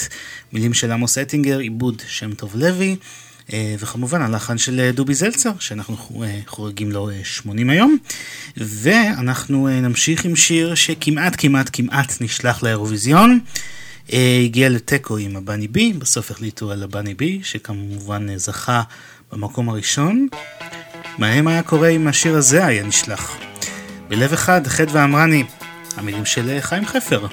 מילים של עמוס אטינגר, עיבוד שם טוב לוי, אה, וכמובן הלחן של אה, דובי זלצר, שאנחנו אה, חורגים לו 80 היום. ואנחנו נמשיך עם שיר שכמעט כמעט כמעט נשלח לאירוויזיון. הגיע לתיקו עם הבני בי, בסוף החליטו על הבני בי, שכמובן זכה במקום הראשון. מה היה קורה אם השיר הזה היה נשלח? בלב אחד, חטא ואמרני, המילים של חיים חפר.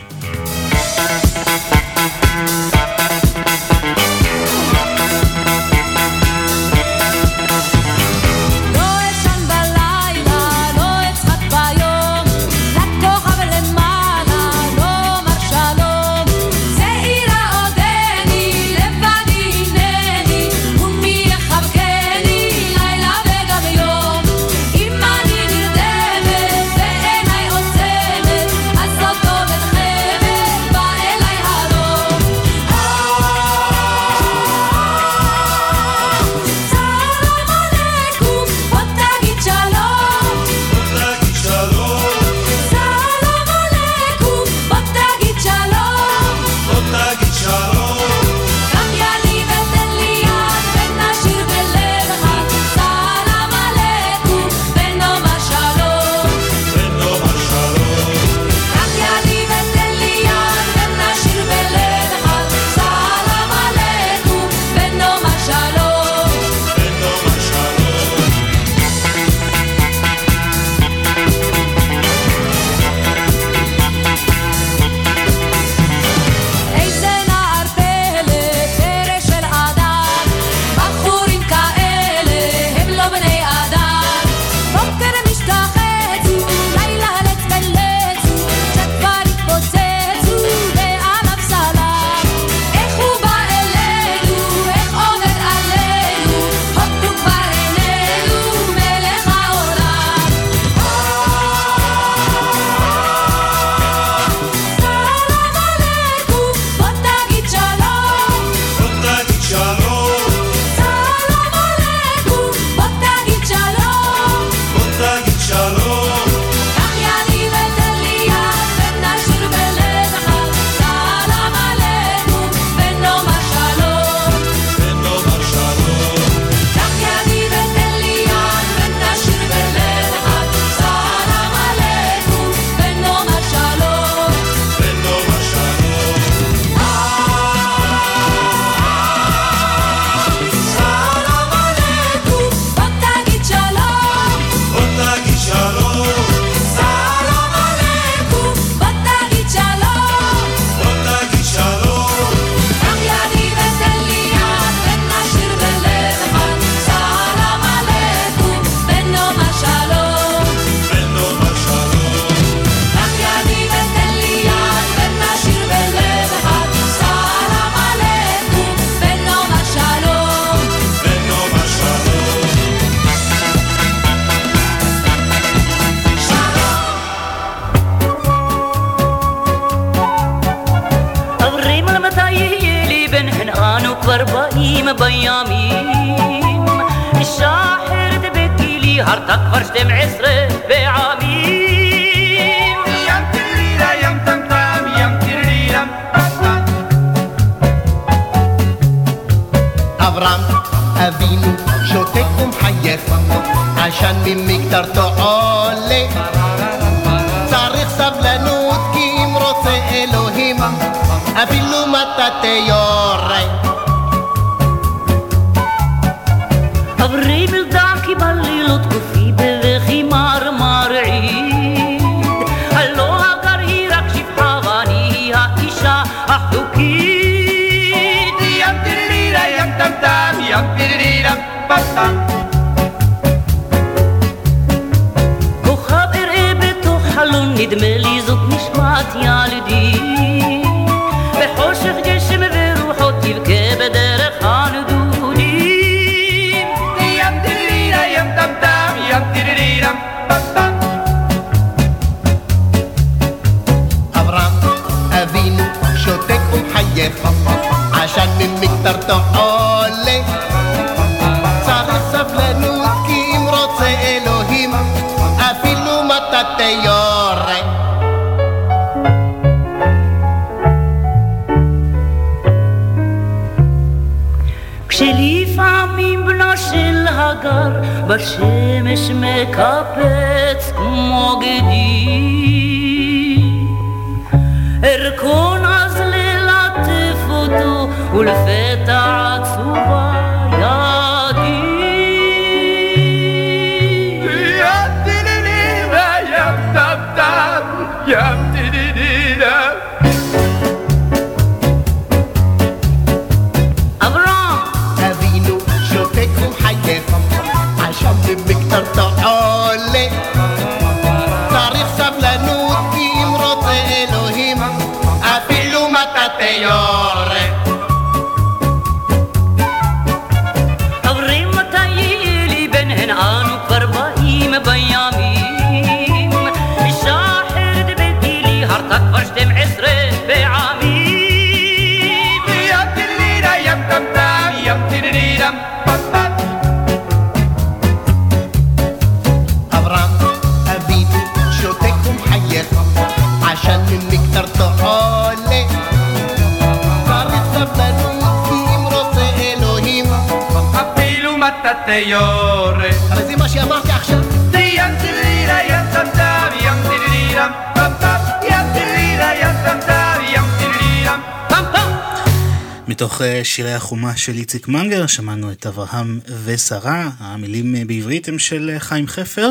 שירי החומה של איציק מנגר, שמענו את אברהם ושרה, המילים בעברית הם של אה, חיים חפר,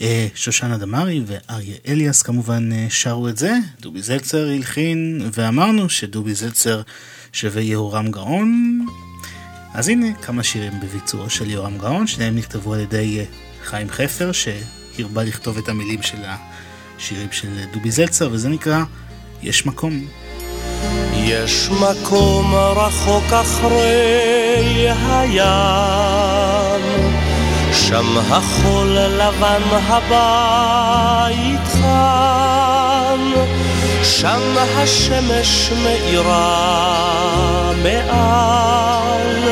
אה, שושנה דמארי ואריה אליאס כמובן אה, שרו את זה, דובי זלצר הלחין, ואמרנו שדובי זלצר שווה יהורם גאון. אז הנה כמה שירים בביצועו של יהורם גאון, שניהם נכתבו על ידי חיים חפר, שהרבה לכתוב את המילים של השירים של דובי זלצר, וזה נקרא יש מקום. יש מקום רחוק אחרי הים, שם החול לבן הבית חם, שם השמש מאירה מעל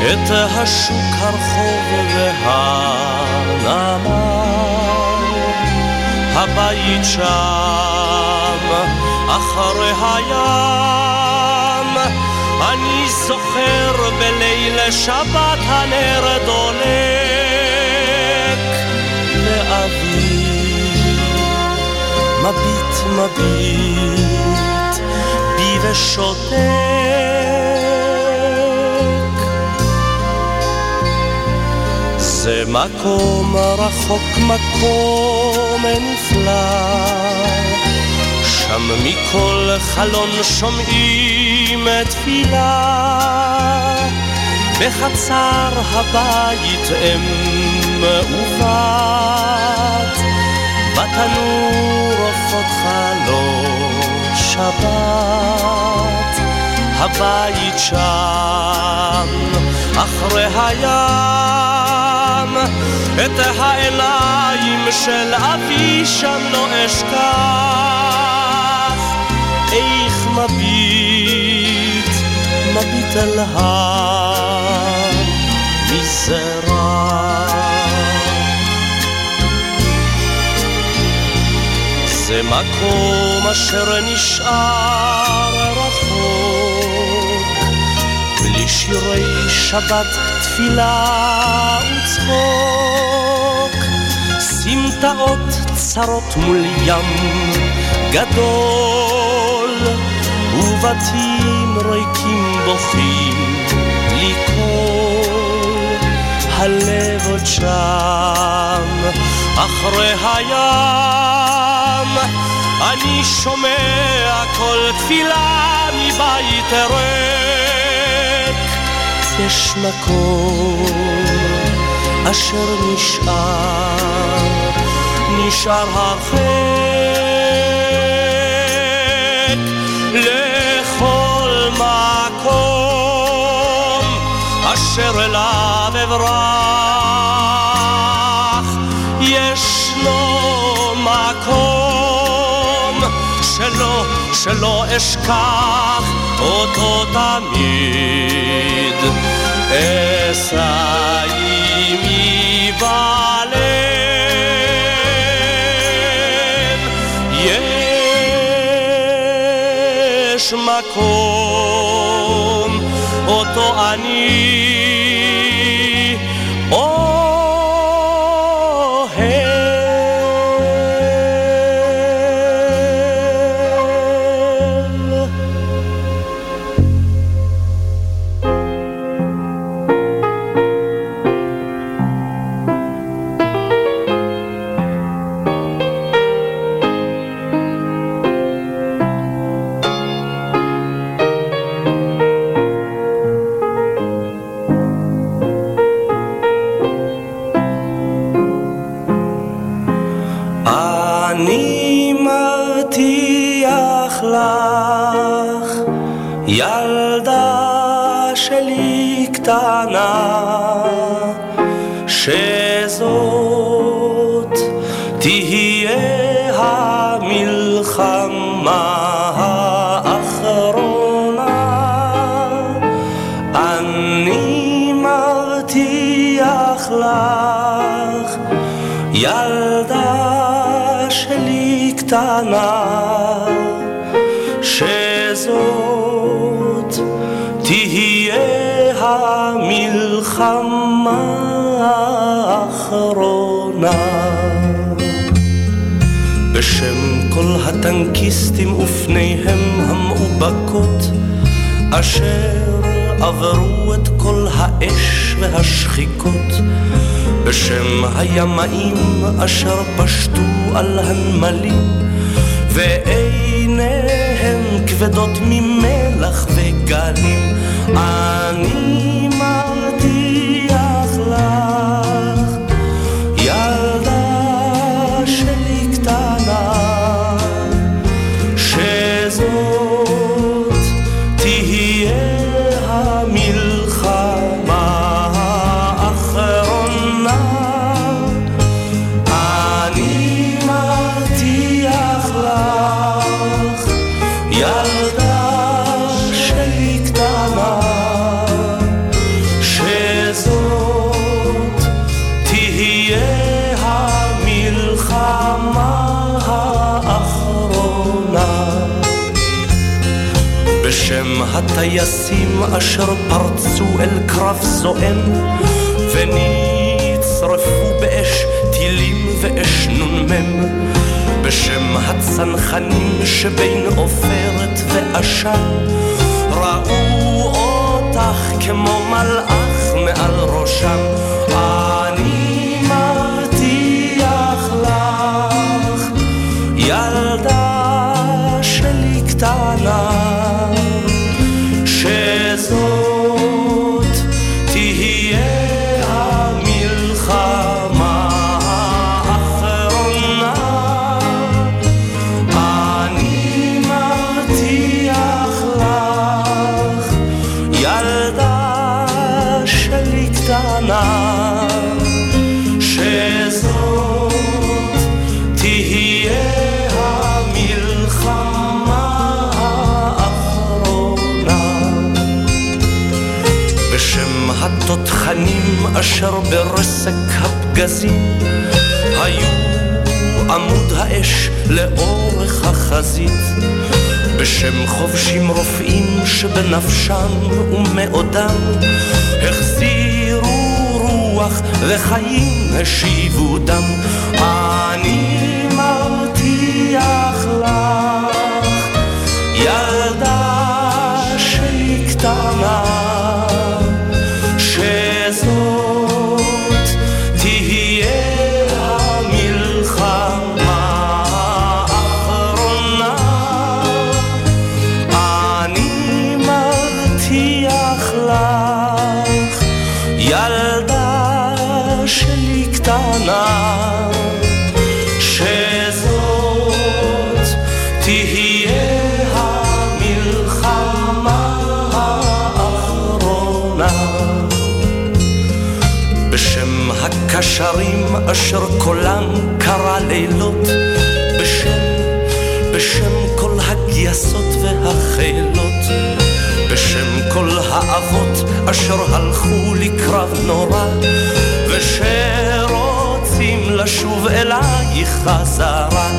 את השוק, הרחוב והנמל. הבית שם אחרי הים. אני זוכר בליל שבת הנר דולק לאבי. מביט מביט בי ושותק. זה מקום רחוק, מקום נפלא שם מכל חלון שומעים תפילה. בחצר הבית אם ובת בתנור עופות חלון שבת. הבית שם אחרי הים את העיניים של אבי שם לא אשכח מביט, מביט אל המזרח זה מקום אשר נשאר רחוק בלי שירי שבת, תפילה וצחוק. סמטאות צרות מול ים גדול ובתים ריקים בוכים קול הלב עוד שם. אחרי הים אני שומע כל תפילה מבית ריק יש מקום אשר נשאר נשאר הרחק אשר אליו אברח ישנו מקום שלא, שלא אשכח אותו תמיד. אשא עימי בלב יש מקום אותו אני ופניהם המאובקות, אשר עברו את כל האש והשחיקות, בשם הימאים אשר פשטו על הנמלים, ועיניהם כבדות ממלח וגלים, אני הטייסים אשר פרצו אל קרב זועם ונצרפו באש טילים ואש נ"מ. בשם הצנחנים שבין עופרת ועשן ראו אותך כמו מלאך מעל ראשם. אני מבטיח לך ילדה שלי קטנה אשר ברסק הפגזים היו עמוד האש לאורך החזית בשם חובשים רופאים שבנפשם ומאודם החזירו רוח וחיים השיבו דם אני מבטיח לך ילדה שלי קטנה אשר קולם קרא לילות, בשם, בשם כל הגייסות והחילות, בשם כל האבות אשר הלכו לקרב נורא, ושרוצים לשוב אלייך חזרה,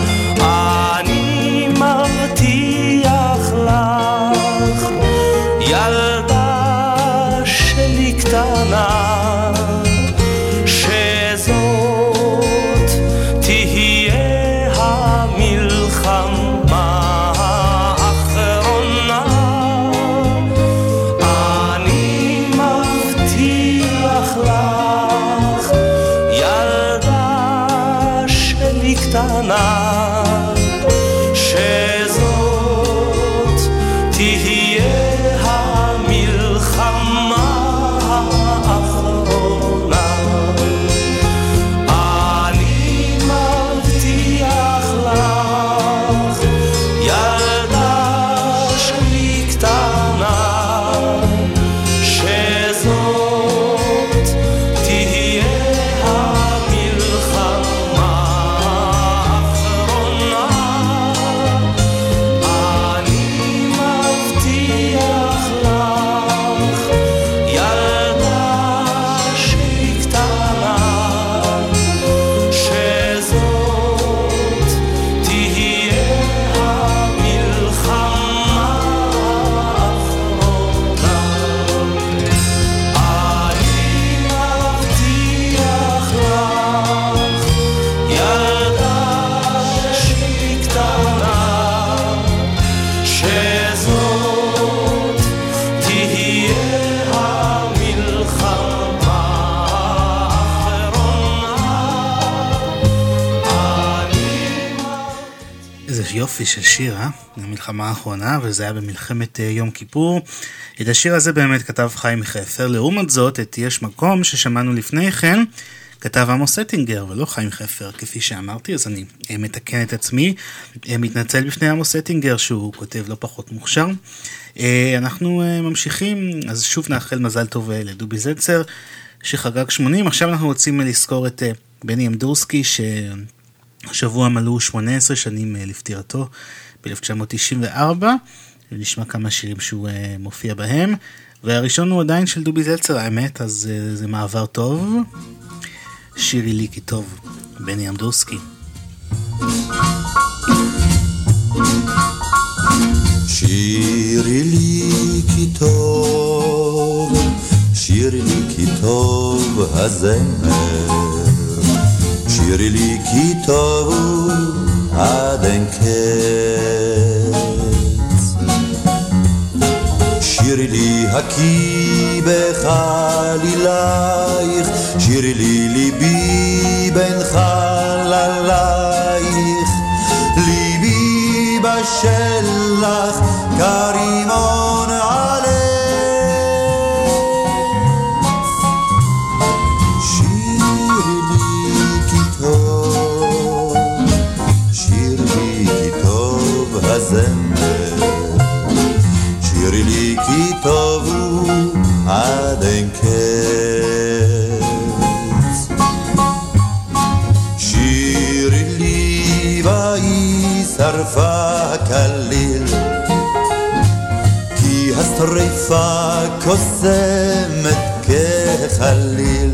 יופי של שיר, אה? המלחמה האחרונה, וזה היה במלחמת אה, יום כיפור. את השיר הזה באמת כתב חיים חפר. לעומת זאת, את יש מקום ששמענו לפני כן, כתב עמוס אטינגר ולא חיים חפר, כפי שאמרתי, אז אני אה, מתקן את עצמי. אה, מתנצל בפני עמוס אטינגר שהוא כותב לא פחות מוכשר. אנחנו ממשיכים, אז שוב נאחל מזל טוב לדובי זלצר, שחגג 80. עכשיו אנחנו רוצים לזכור את בני אמדורסקי, ש... השבוע מלאו 18 שנים אה, לפטירתו ב-1994, ונשמע כמה שירים שהוא uh, מופיע בהם. והראשון הוא עדיין של דובי זלצר, האמת, אז uh, זה מעבר טוב. שירי לי כי טוב, בני אמדורסקי. שירי לי כי טוב, שירי לי כי טוב הזמר. שירי לי כי טוב הוא עד אין קץ. שירי לי הקי בחלילייך, שירי לי ליבי בין חללייך, ליבי בשלח כרימון עלך. עד אין קץ. שירי לי ויהי שרפה כליל, כי השרפה קוסמת כחליל.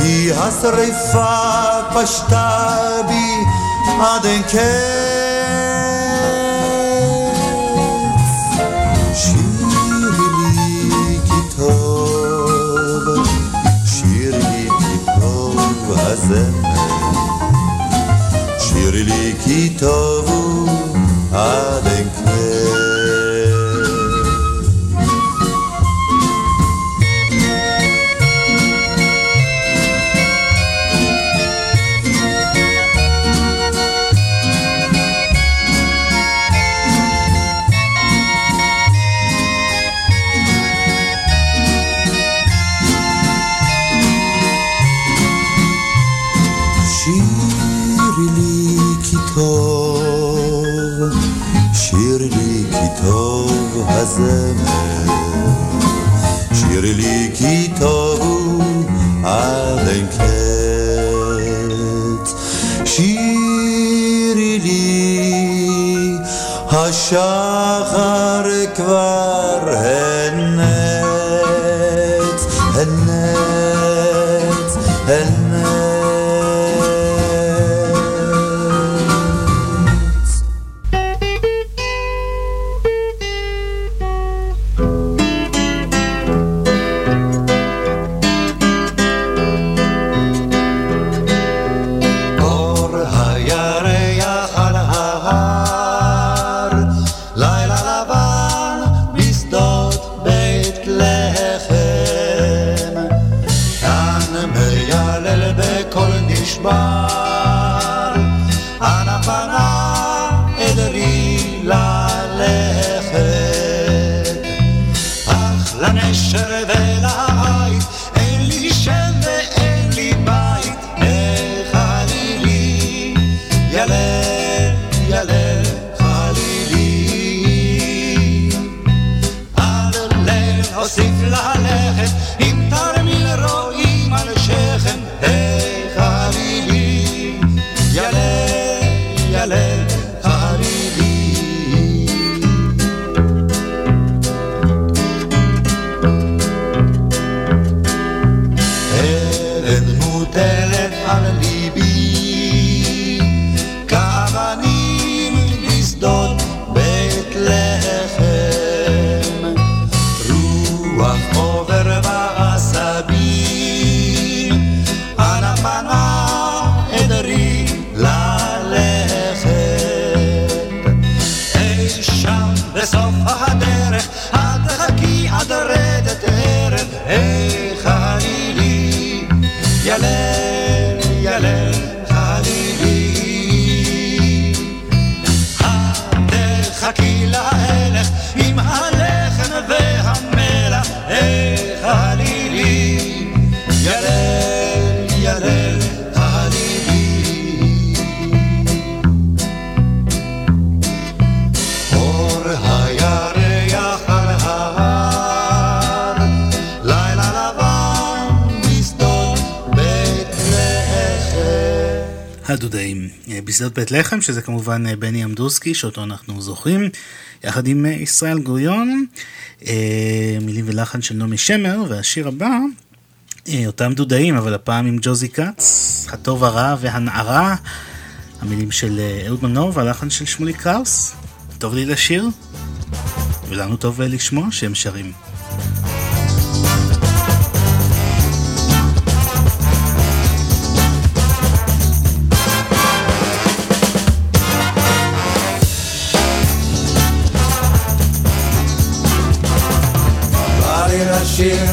כי השרפה פשטה בי עד אין קץ. הזמר, שירי לי כי טוב טוב הזמר, שירי לי כי טוב הוא עד אין בית לחם, שזה כמובן אה, בני אמדורסקי, שאותו אנחנו זוכרים, יחד עם אה, ישראל גוריון, אה, מילים ולחן של נעמי שמר, והשיר הבא, אותם דודאים, אבל הפעם עם ג'וזי כץ, הטוב הרע והנערה, המילים של אהוד מנור והלחן של שמולי קראוס. טוב לי לשיר, ולנו טוב לשמוע שהם שרים.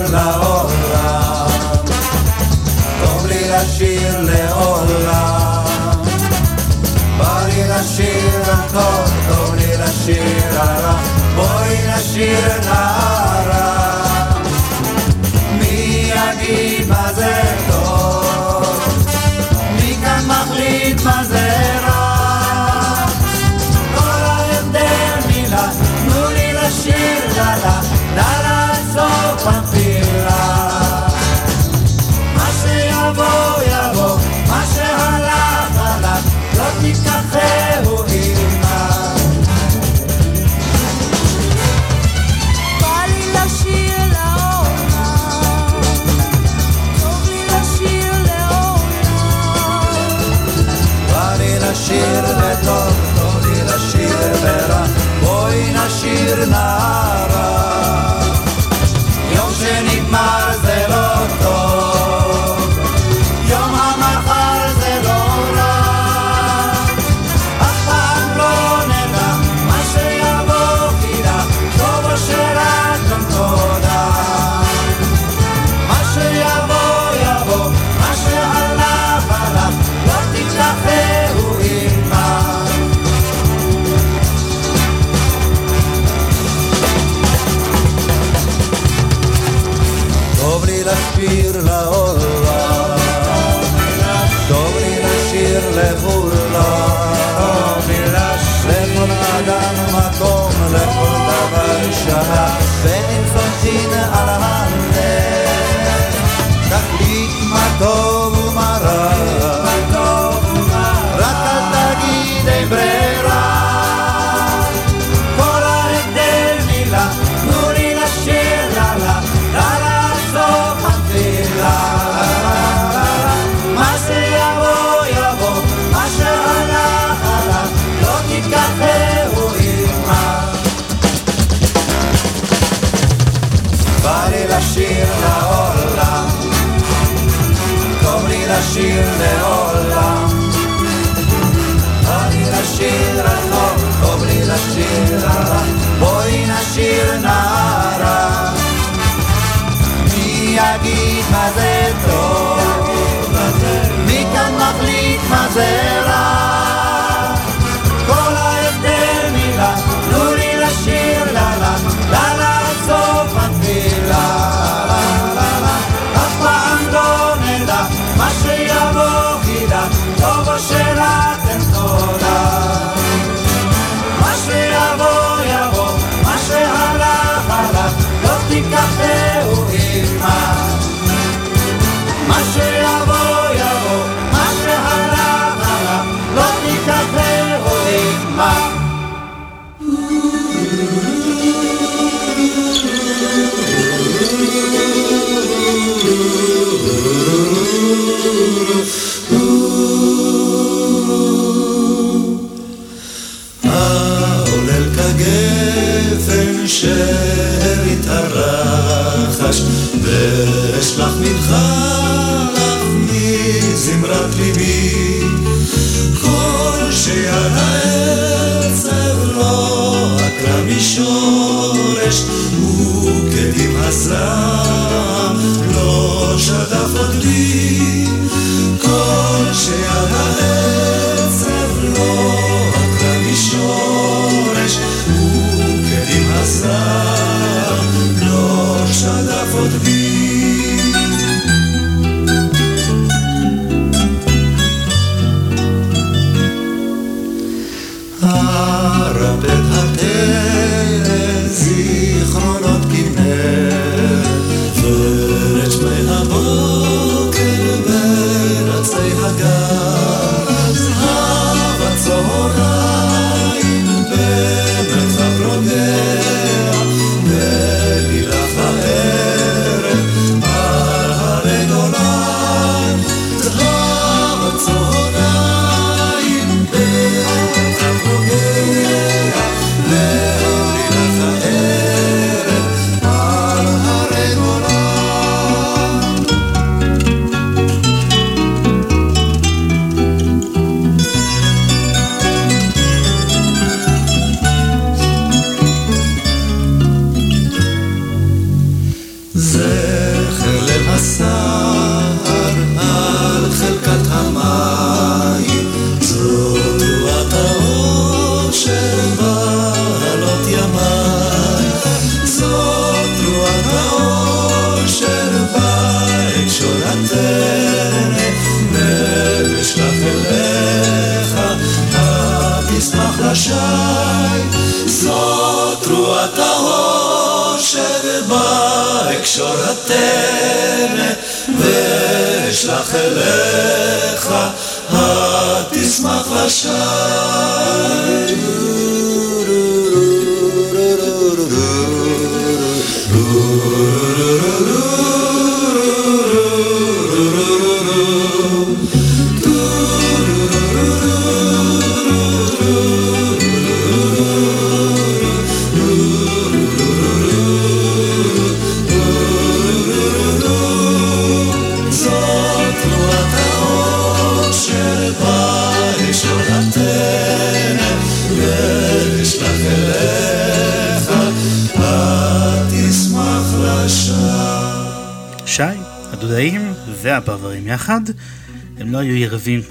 לעולם, טוב לי לשיר לעולם. בא לי לשיר הטוב, טוב לי לשיר הרע, בואי נשיר את העם.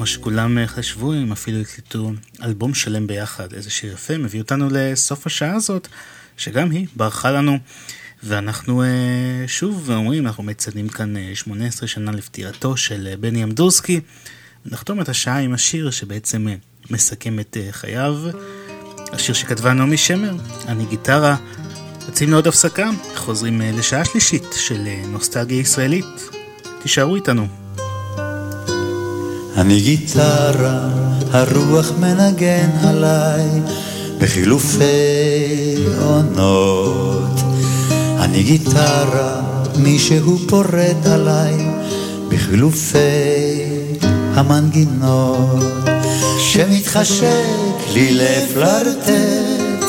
כמו שכולם אה, חשבו, הם אפילו הקליטו אלבום שלם ביחד. איזה שיר יפה, מביא אותנו לסוף השעה הזאת, שגם היא ברחה לנו. ואנחנו אה, שוב אומרים, אנחנו מציינים כאן אה, 18 שנה לפטירתו של אה, בני אמדורסקי. נחתום את השעה עם השיר שבעצם אה, מסכם את אה, חייו. השיר שכתבה נעמי שמר, אני גיטרה. יוצאים לעוד הפסקה, חוזרים אה, לשעה שלישית של אה, נוסטלגיה ישראלית. תישארו איתנו. אני גיטרה, הרוח מנגן עליי בחילופי עונות. אני גיטרה, מישהו פורט עליי בחילופי המנגינות. שמתחשק לי לפלרטט,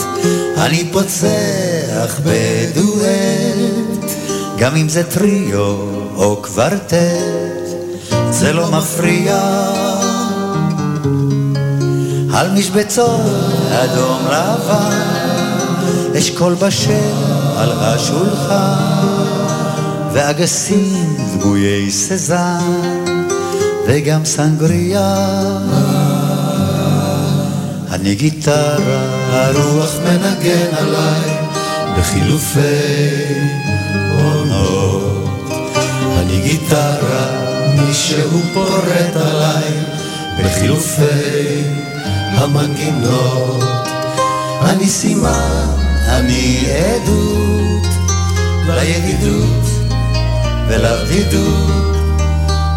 אני פוצח בדואט, גם אם זה טריו או קוורטט. זה לא מפריע. על משבצות אדום לבן, אשכול בשל על השולחן, ואגסים דמויי סזן, וגם סנגריה. אני גיטרה, הרוח מנגן עליי, בחילופי עונות. אני גיטרה, מישהו פורט עליי בחילופי המנגינות. אני סימן, אני עדות לידידות ולבדידות,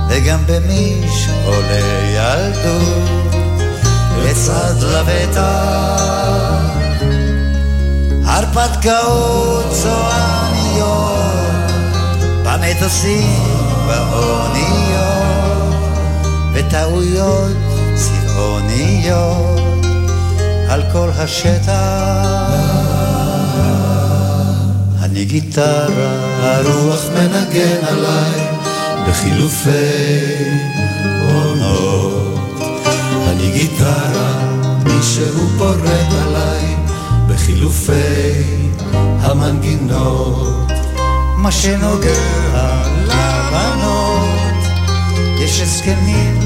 וגם במשעולי ילדות, לצד לבטח, הרפתקאות צועניות, במטוסים באוניות וטעויות צבעוניות על כל השטח. אני גיטרה, הרוח מנגן עליי בחילופי עונות. אני גיטרה, מישהו פורט עליי בחילופי המנגינות. מה שנוגע לבנות, יש הסכמים,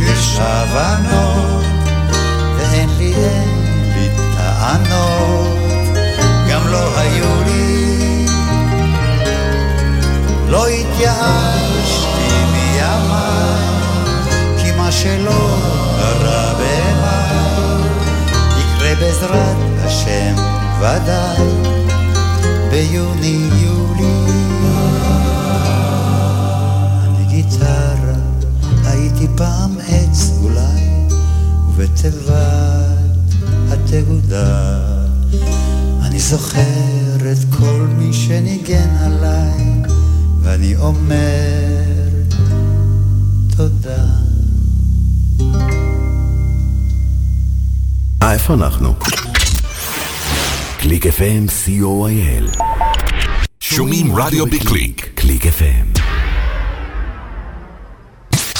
יש הבנות, ואין לי, אין לי טענות, גם לא היו לי. לא התייאשתי מימיי, כי מה שלא קרה במאי, יקרה בעזרת השם ודאי. ביוני יולי הייתי פעם עץ אולי ובתיבת התהודה אני זוכר את כל מי שניגן עליי ואני אומר תודה אה, איפה אנחנו? קליק FM, co.il. שומעים רדיו בקליק. קליק FM.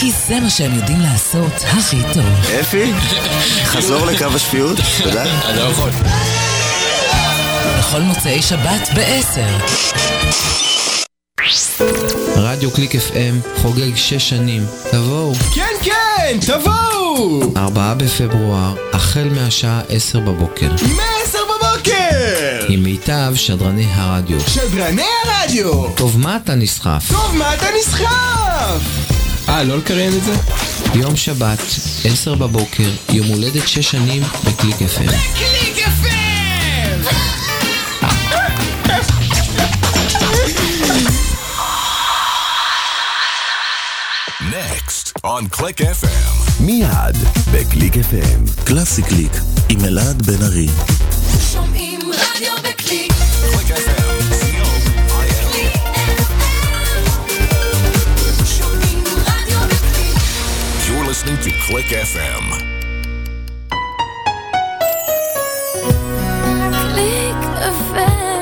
כי זה מה שהם יודעים לעשות הכי טוב. אפי, חזור לקו השפיות, תודה. אני לא יכול. בכל מוצאי שבת ב-10. רדיו קליק FM חוגג שש שנים. תבואו. כן, כן, תבואו! ארבעה בפברואר, החל מהשעה עשר בבוקר. מעשר בבוקר! עם מיטב שדרני הרדיו. שדרני הרדיו! טוב, מה אתה נסחף? טוב, מה אתה נסחף? אה, לא לקריין את זה? יום שבת, עשר בבוקר, יום הולדת שש שנים בקליק FM. קליק יפה! Next on Click FM. מיד בקליק FM. קלאסי קליק עם אלעד בן ארי. שומעים רדיו בקליק. Click FM. Listening to Click FM. קליק FM.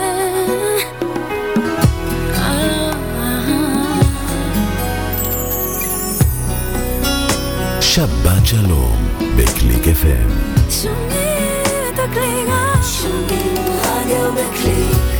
שבת שלום בקליק FM. שומעים את הקליק, שומעים רדיו בקליק.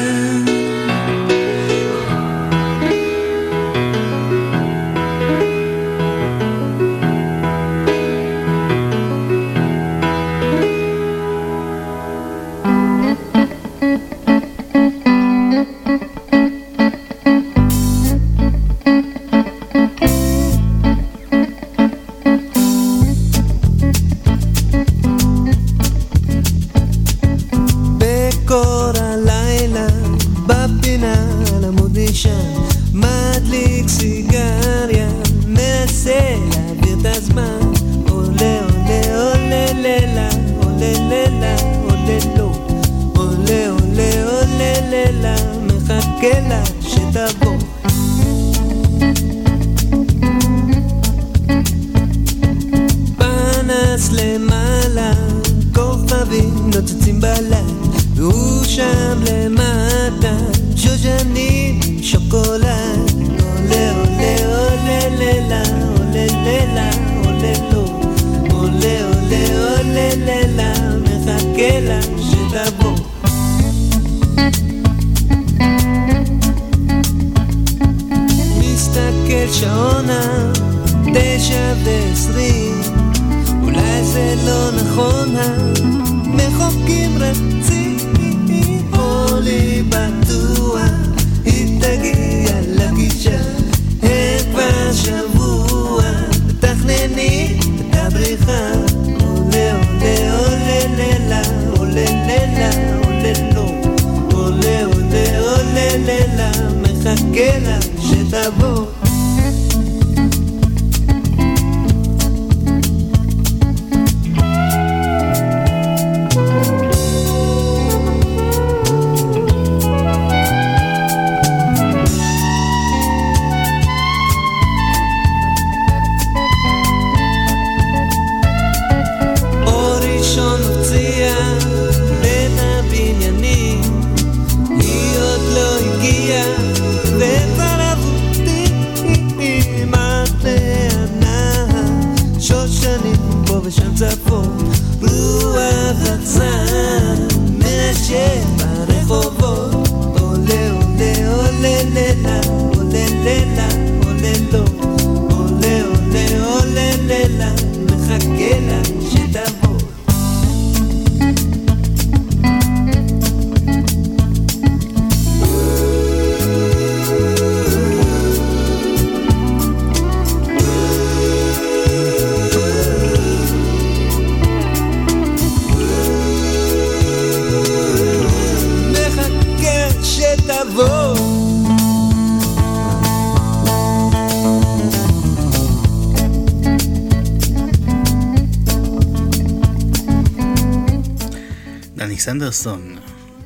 סנדרסון,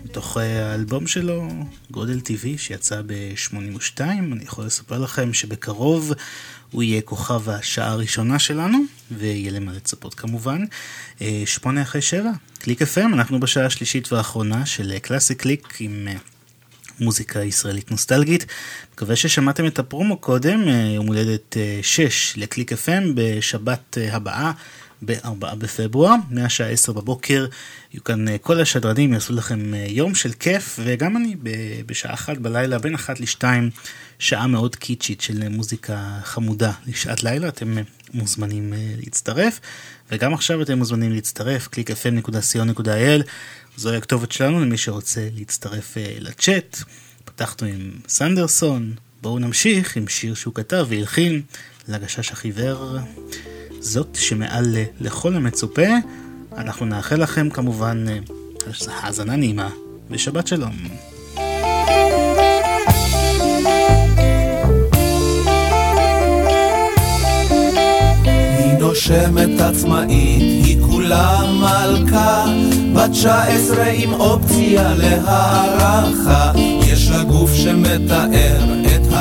מתוך אה, האלבום שלו, גודל טבעי, שיצא ב-82. אני יכול לספר לכם שבקרוב הוא יהיה כוכב השעה הראשונה שלנו, ויהיה למה לצפות כמובן. אה, שמונה אחרי שבע, קליק FM, אנחנו בשעה השלישית והאחרונה של אה, קלאסי קליק עם... אה, מוזיקה ישראלית נוסטלגית. מקווה ששמעתם את הפרומו קודם, אה, יום הולדת 6 לקליק FM בשבת אה, הבאה, ב-4 בפברואר, מהשעה 10 בבוקר. יהיו כאן אה, כל השדרנים, יעשו לכם אה, יום של כיף, וגם אני בשעה 1 בלילה, בין 1 ל-2, שעה מאוד קיצ'ית של אה, מוזיקה חמודה לשעת לילה, אתם מוזמנים להצטרף. וגם עכשיו אתם מוזמנים להצטרף, www.clickfm.co.il, זוהי הכתובת שלנו למי שרוצה להצטרף לצ'אט. פתחנו עם סנדרסון, בואו נמשיך עם שיר שהוא כתב והלחין לגשש החיוור. זאת שמעל לכל המצופה, אנחנו נאחל לכם כמובן אה, האזנה נעימה ושבת שלום. נושמת עצמאית, היא כולה מלכה, בת 19 עם אופציה להערכה. יש לה גוף שמתאר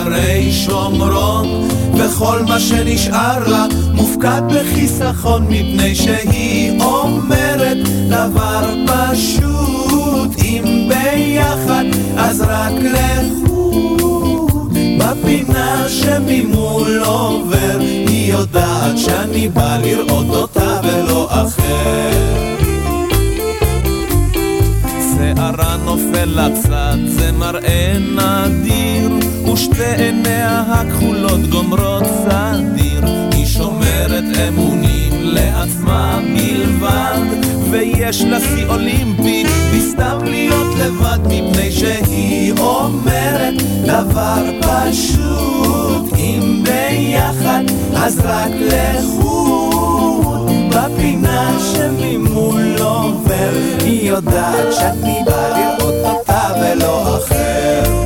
הרי שומרון, וכל מה שנשאר לה מופקד בחיסכון, מפני שהיא אומרת דבר פשוט, אם ביחד אז רק לחוד. בפינה שממול עובר, היא יודעת שאני בא לראות אותה ולא אחר. שערה נופל לצד, זה מראה נדיר, ושתי עיניה הכחולות גומרות סדיר. היא שומרת אמונים לעצמה בלבד, ויש לה שיא אולימפי, בסתם להיות לבד, מפני שהיא אומרת דבר פשוט, אם ביחד אז רק לחוד. בפינה שממול עובר, היא יודעת שאני בא לראות אותה ולא אחר.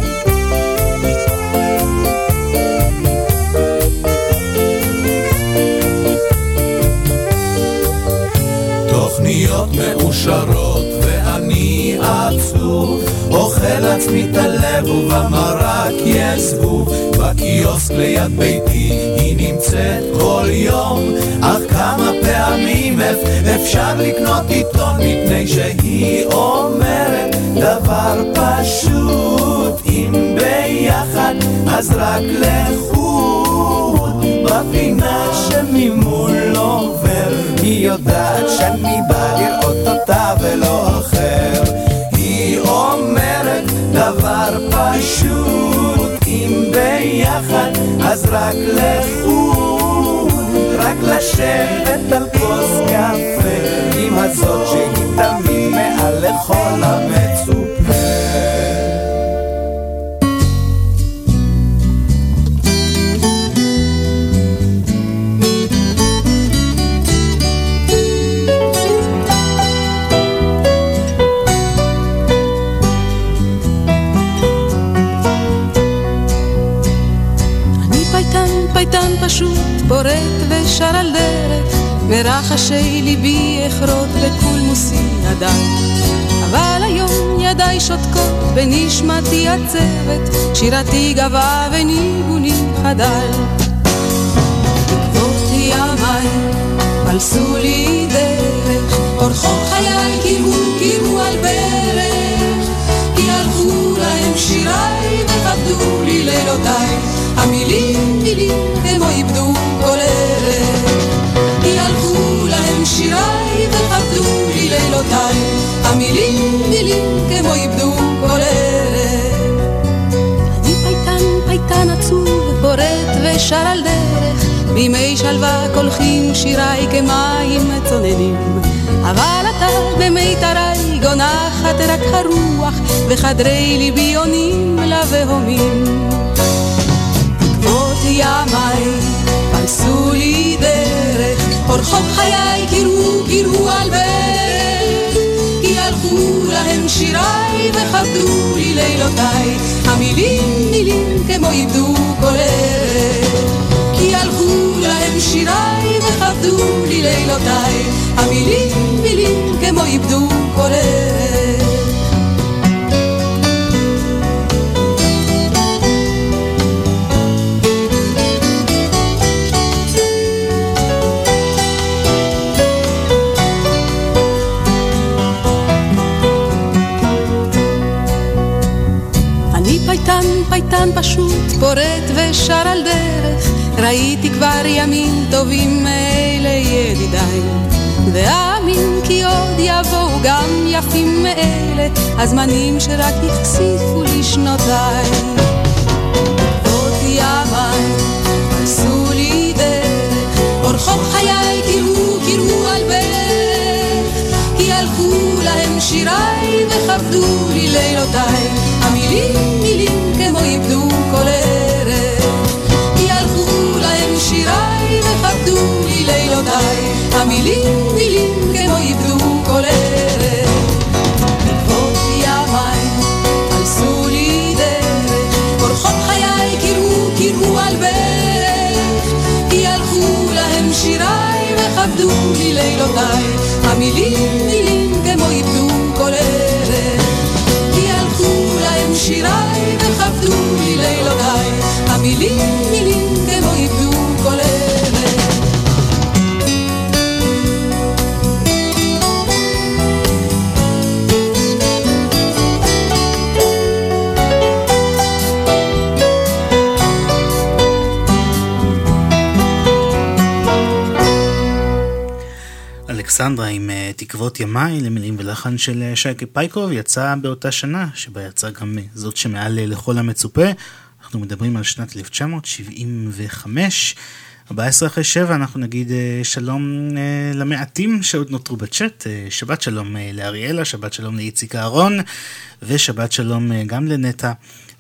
תוכניות מאושרות ואני עצוב אוכל עצמי את הלב ובמרק יש זבוב בקיוסק ליד ביתי היא נמצאת כל יום אך כמה פעמים אפ- אפשר לקנות עיתון מפני שהיא אומרת דבר פשוט. אם ביחד אז רק לחוד בפינה שממול עובר. היא יודעת שאני בא לראות אותה ולא אחר. היא אומרת דבר פשוט אם ביחד אז רק לחוד רק לשבת על כוס קפה. עם הזאת שהיא תמיד מעל לכל המצופה פשוט פורט ושר על דרך, מרחשי ליבי אחרות בקולמוסי עדיין. אבל היום ידיי שותקות ונשמתי עצבת, שירתי גבה וניגוני חדל. בעקבות ימיי פלסו לי דרך, אורחות חיי קירו קירו על ברך, כי הלכו להם שיריי וכבדו לי לילותיי, המילים מילים כמו איבדו כל ערך. כי הלכו להם שיריי וכבדו לי לילותיי, המילים מילים כמו איבדו כל ערך. אני פייטן פייטן עצוב פורט ושר על דרך, בימי שלווה קולחים שיריי כמים צוננים. אבל אתה במיתרי גונחת רק הרוח, וחדרי ליבי עונים לבהומים. בעקבות ימיי פלסו לי דרך, אורחות חיי קירו קירו על ברך, כי הלכו להם שיריי וכבדו לי לילותיי, המילים מילים כמו איבדו כל. כי הלכו להם שיריי וכבדו לי לילותיי, המילים מילים כמו איבדו כל ערך. פייטן פשוט, פורט ושר על דרך, ראיתי כבר ימים טובים מאלה ידידיי, ואאמין כי עוד יבואו גם יפים מאלה, הזמנים שרק החשיפו לי שנותיי. עוד ימיי עשו לי דרך, אורחות חיי קראו, קראו על ברך, כי הלכו להם שיריי וכבדו לי לילותיי, המילים מילים כמו איבדו כל ערך, כי הלכו להם שיריי וכבדו לי לילותיי, המילים מילים כמו איבדו כל ערך. בעקבות ימיי עשו לי דרך, אורחות חיי קראו, קראו על ברך, כי הלכו להם שיריי וכבדו לי לילותיי, המילים מילים אלכסנדרה עם אה, תקוות ימיי למילים ולחן של אה, שייקה פייקוב יצא באותה שנה שבה יצא גם אה, זאת שמעל לכל המצופה. אנחנו מדברים על שנת 1975. 14 אחרי 7 אנחנו נגיד שלום למעטים שעוד נותרו בצ'אט. שבת שלום לאריאלה, שבת שלום לאיציק אהרון ושבת שלום גם לנטע.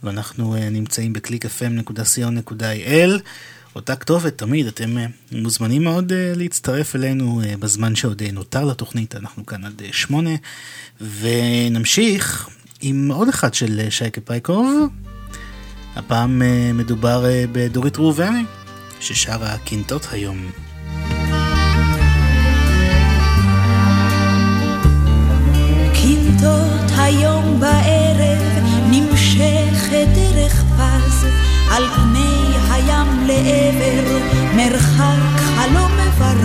ואנחנו נמצאים ב-clickfm.co.il. אותה כתובת תמיד, אתם אה, מוזמנים מאוד אה, להצטרף אלינו אה, בזמן שעוד נותר לתוכנית, אנחנו כאן עד שמונה, ונמשיך עם עוד אחד של שייקה פייקוב, הפעם מדובר בדורית ראובני, ששרה קינטות היום. קינטות היום בערב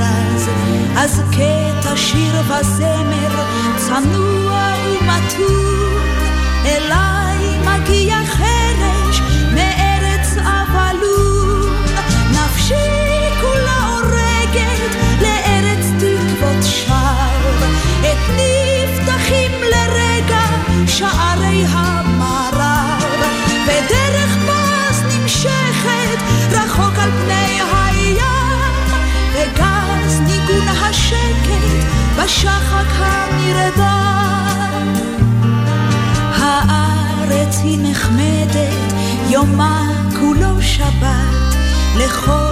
מברז אז קטע שיר וזמר צנוע ומתון אליי מגיע חרש לכל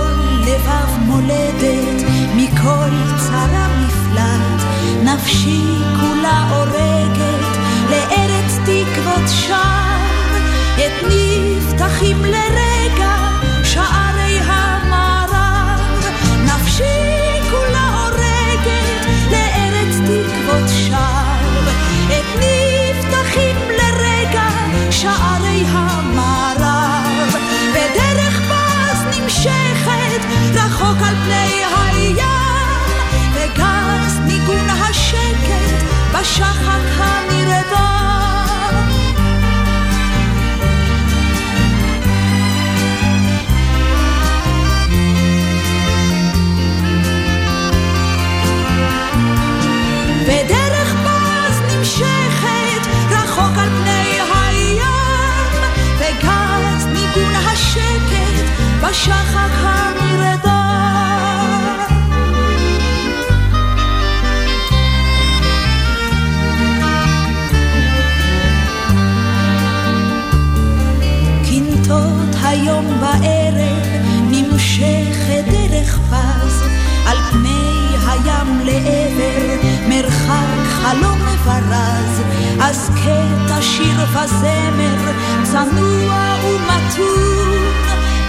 מברז אז קטע שיר וזמר צנוע ומתון.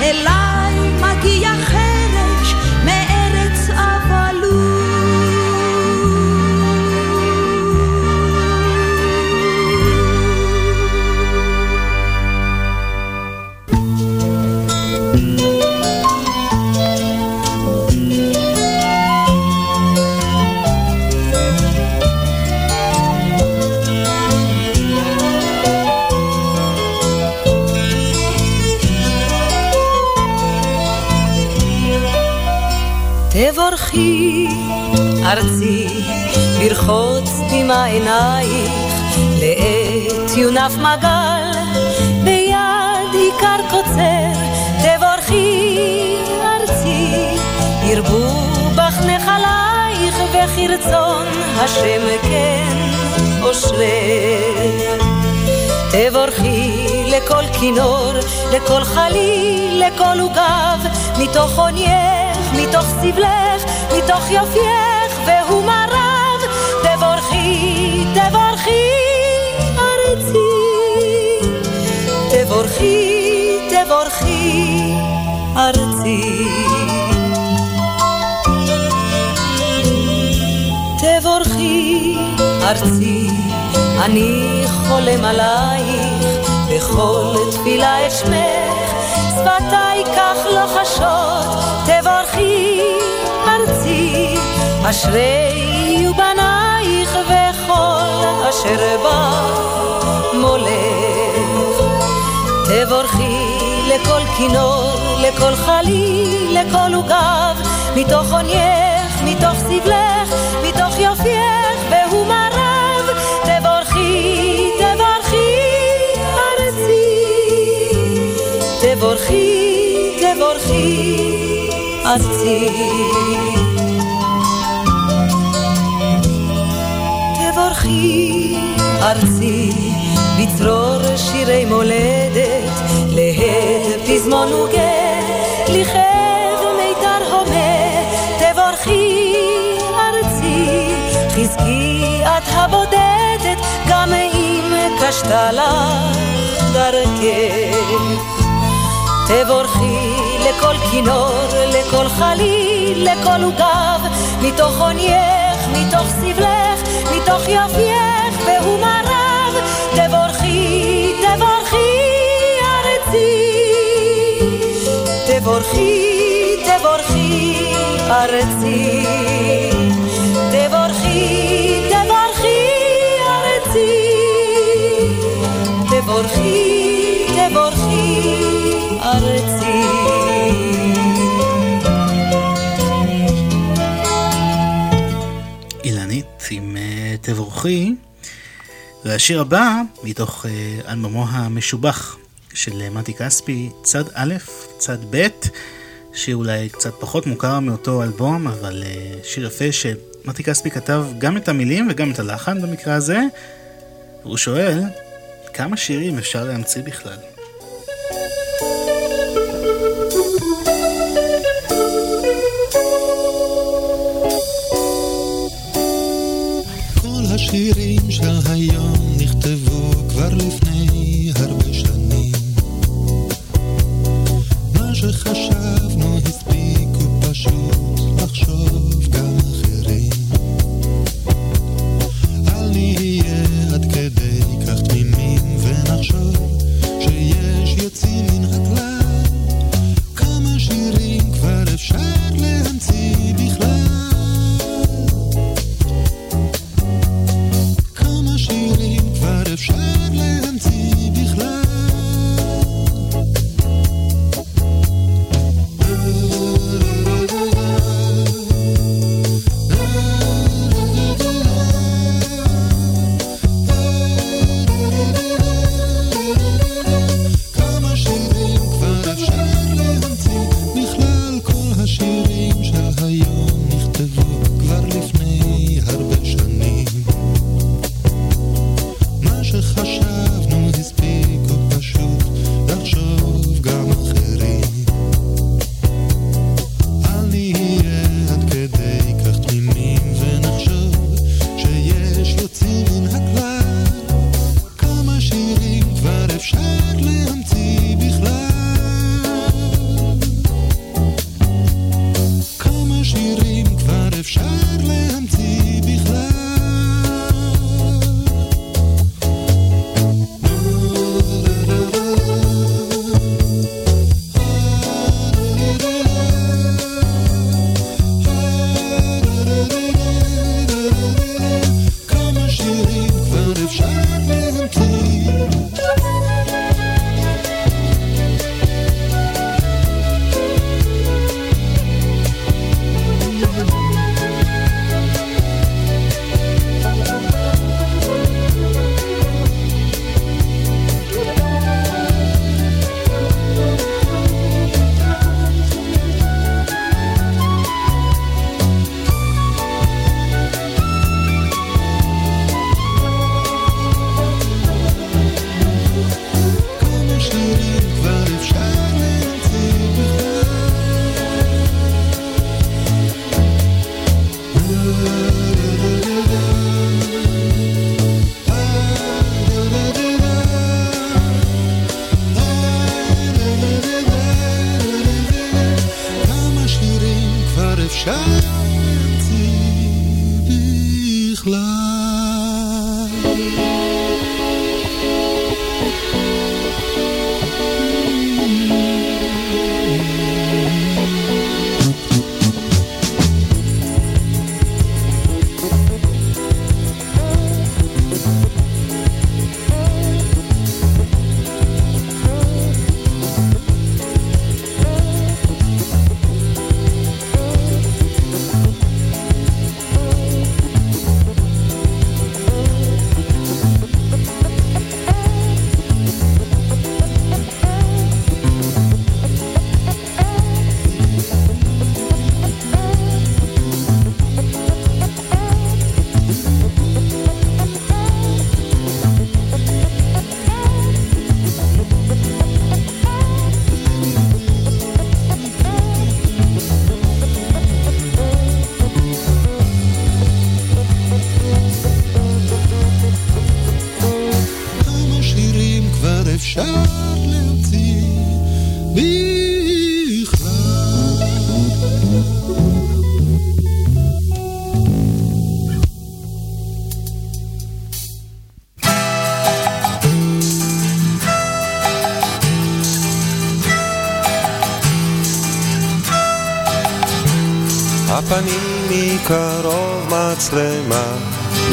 אליי מגיע חרש דמעה עינייך לעת יונף מגל ביד עיקר קוצר תבורכי ארצי ירבו בך נחלייך וכרצון השם כן אושרך תבורכי לכל כינור, לכל חליל, לכל עוגב, מתוך עונייך, מתוך סבלך, מתוך יופייך, והוא. ארצי. תבורכי, תבורכי, ארצי. תבורכי, ארצי, אני חולם עלייך, בכל תפילה את שמך, שפתיי כך לוחשות, תבורכי, ארצי, אשרי יהיו בנייך וכל אשר בא מולך. תבורכי לכל כינור, לכל חליל, לכל עוגב, מתוך עונייך, מתוך סבלך, מתוך יופייך, והוא מרב. תבורכי, תבורכי, ארצי. תבורכי, תבורכי, ארצי. תבורכי, ארצי, בצרור שירי מולדת, להד פזמון וגט, לכאב מיתר הומה, תבורכי, ארצי, חזקי את הבודדת, גם אם קשתה לך דרכך. תבורכי לכל כינור, לכל חליל, לכל עוגב, מתוך עונייך, מתוך סבלך, מתוך יופייך, והוא תבורכי, תבורכי, ארצי. תבורכי, תבורכי, ארצי. תבורכי, תבורכי, ארצי. אילנית עם אה, תבורכי. והשיר הבא, מתוך אה, אלבומו המשובח של אה, מתי כספי, צד א', צד ב', שיר אולי קצת פחות מוכר מאותו אלבום, אבל אה, שיר יפה שמתי כספי כתב גם את המילים וגם את הלחן במקרה הזה. והוא שואל, כמה שירים אפשר להמציא בכלל? כל השירים של היום נכתבו כבר לפני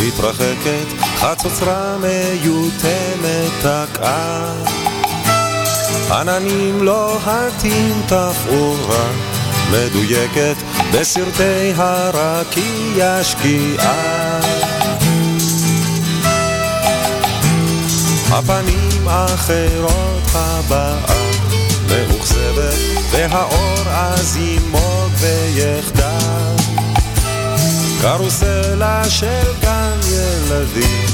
מתרחקת, חצוצרה מיותמת תקעה. עננים לוהטים תפאורה מדויקת בסרטי הרקיע שקיעה. הפנים אחרות הבאה מאוכזבת והאור אז ימוג ויחדל קרוסלה של גן ילדים.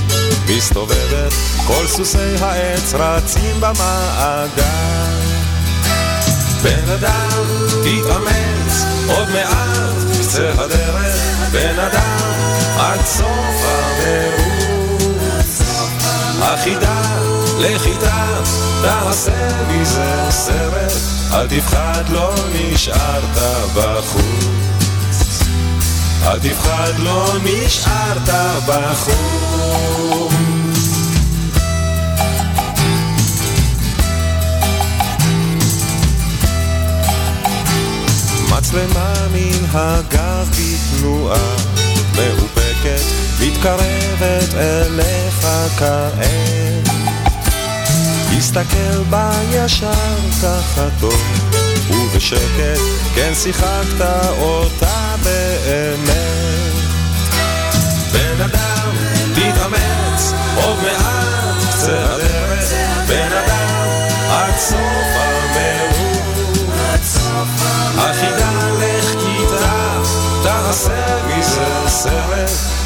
מסתובבת כל סוסי העץ רצים במעגל. בן אדם תתאמץ עוד מעט קצה הדרך. בן אדם עד סוף המרוץ החידה לחידה תעשה מזה סרט. אל תפחד לא נשארת בחוץ אל תפחד לא נשארת בחוץ שלמה מן הגב בתנועה מאופקת, מתקרבת אליך כעת. הסתכל בה ישר ככה טוב, ובשקט כן שיחקת אותה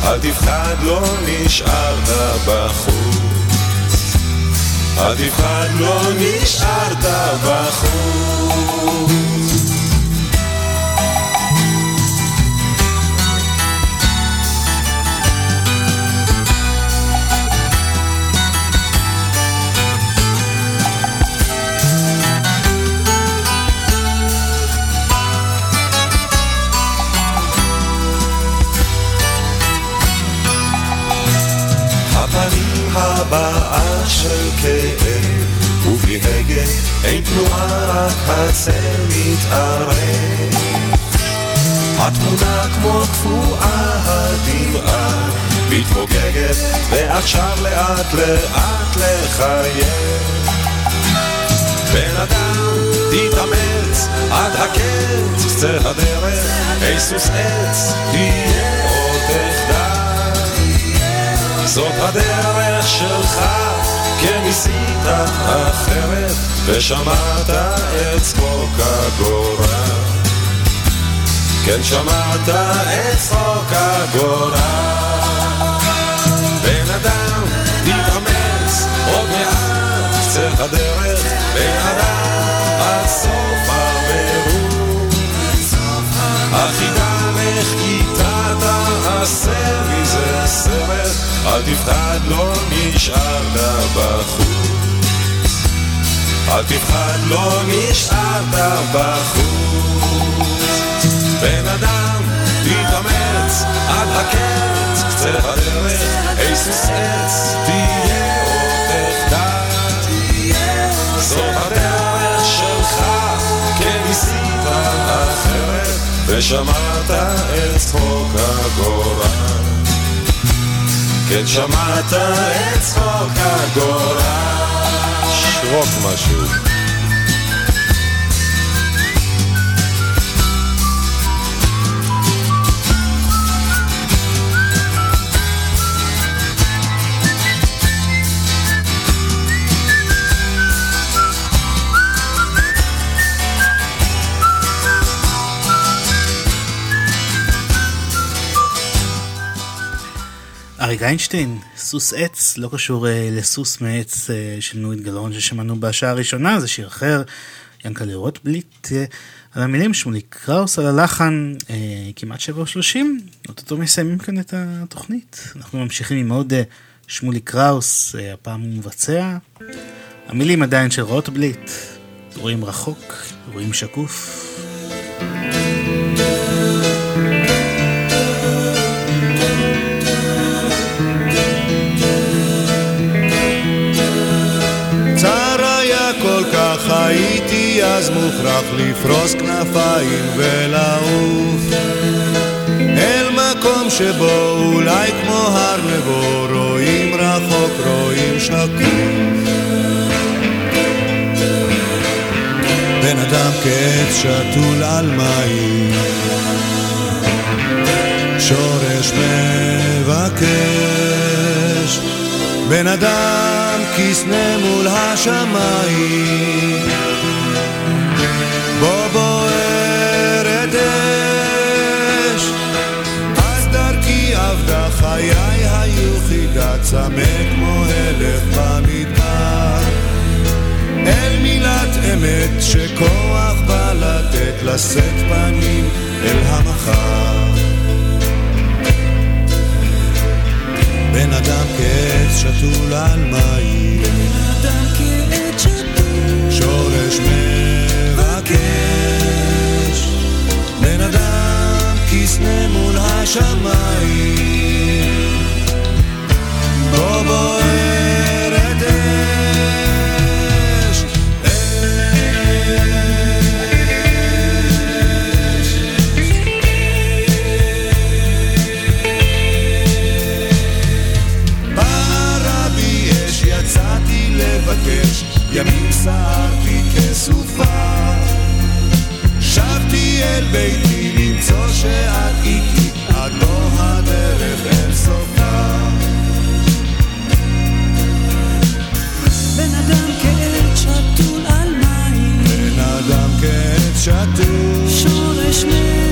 אל תפחד, לא נשארת בחוץ. אל תפחד, לא נשארת בחוץ. הבעה של כאב, ובלי הגה אין תנועה, רק הצל מתערב. התמונה כמו קפואה הדמעה, מתפוגגת, ועכשיו לאט לאט לחייב. בן אדם, תתאמץ, עד הקץ, קצה הדרך, היסוס עץ, תהיה עוד תחדל. זאת הדרך שלך, כן ניסית אחרת, ושמעת את צחוק הגורל. כן שמעת את צחוק הגורל. בן אדם, תתאמץ, עוד מעט קצה הדרך, בן אדם, עד סוף המרוץ. החידה לך תעשה מזה סרט, אל תפחד, לא נשארת בחוץ. אל תפחד, לא נשארת בחוץ. בן אדם, תתאמץ, עד הקץ, קצה הדרך, היסוס עץ, תהיה עוד תחדל. זאת הדרך שלך, כן ניסית אחרת, ושמעת את צחוק הגורל. כן שמעת את צחוק הגורל. שרוק משהו. אריק איינשטיין, סוס עץ, לא קשור אה, לסוס מעץ אה, של נורית גלרון ששמענו בשעה הראשונה, זה שיר אחר, ינקלה רוטבליט אה, על המילים, שמוליק קראוס על הלחן, אה, כמעט שבע ושלושים, אוטוטו מסיימים כאן את התוכנית. אנחנו ממשיכים עם עוד אה, שמוליק קראוס, אה, הפעם הוא מבצע. המילים עדיין של רוטבליט, רואים רחוק, רואים שקוף. הייתי אז מוכרח לפרוס כנפיים ולעוף. אל מקום שבו אולי כמו הר נבו רואים רחוק רואים שקוף בן אדם כעץ שתול על מים. שורש מבקש. בן אדם כסנה מול השמיים. בו בוערת אש. אז דרכי עבדה חיי היו חידה צמא כמו הלך במדבר. אל מילת אמת שכוח בא לתת לשאת פנים אל המחר בן אדם כעץ שתול על מים. שורש מבקש. בן אדם כסנה מול השמיים. בו בוערת מבקש, ימים סערתי כסופה. שבתי אל ביתי למצוא שאת איתי, עד לא הדרך אל סופה. בן אדם כעת שתול על מים, בן אדם כעת שתול, שורש נר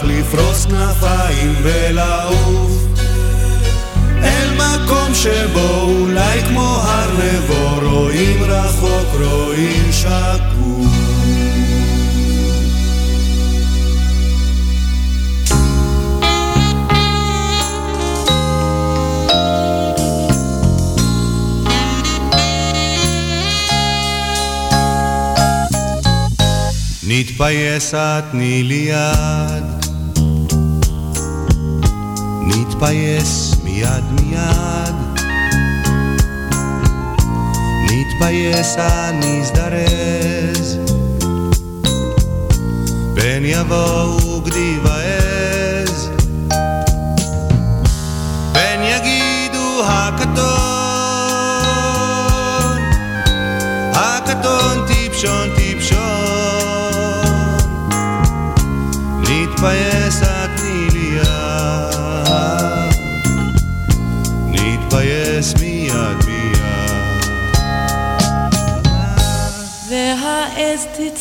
מוכרח לפרוס כנפיים ולעוף. אל מקום שבו אולי כמו הר נבו רואים רחוק רואים שקוף. נתפייס את תני לי יד נתפייס מיד מיד. נתפייס אני אזדרז. פן יבואו גדי ועז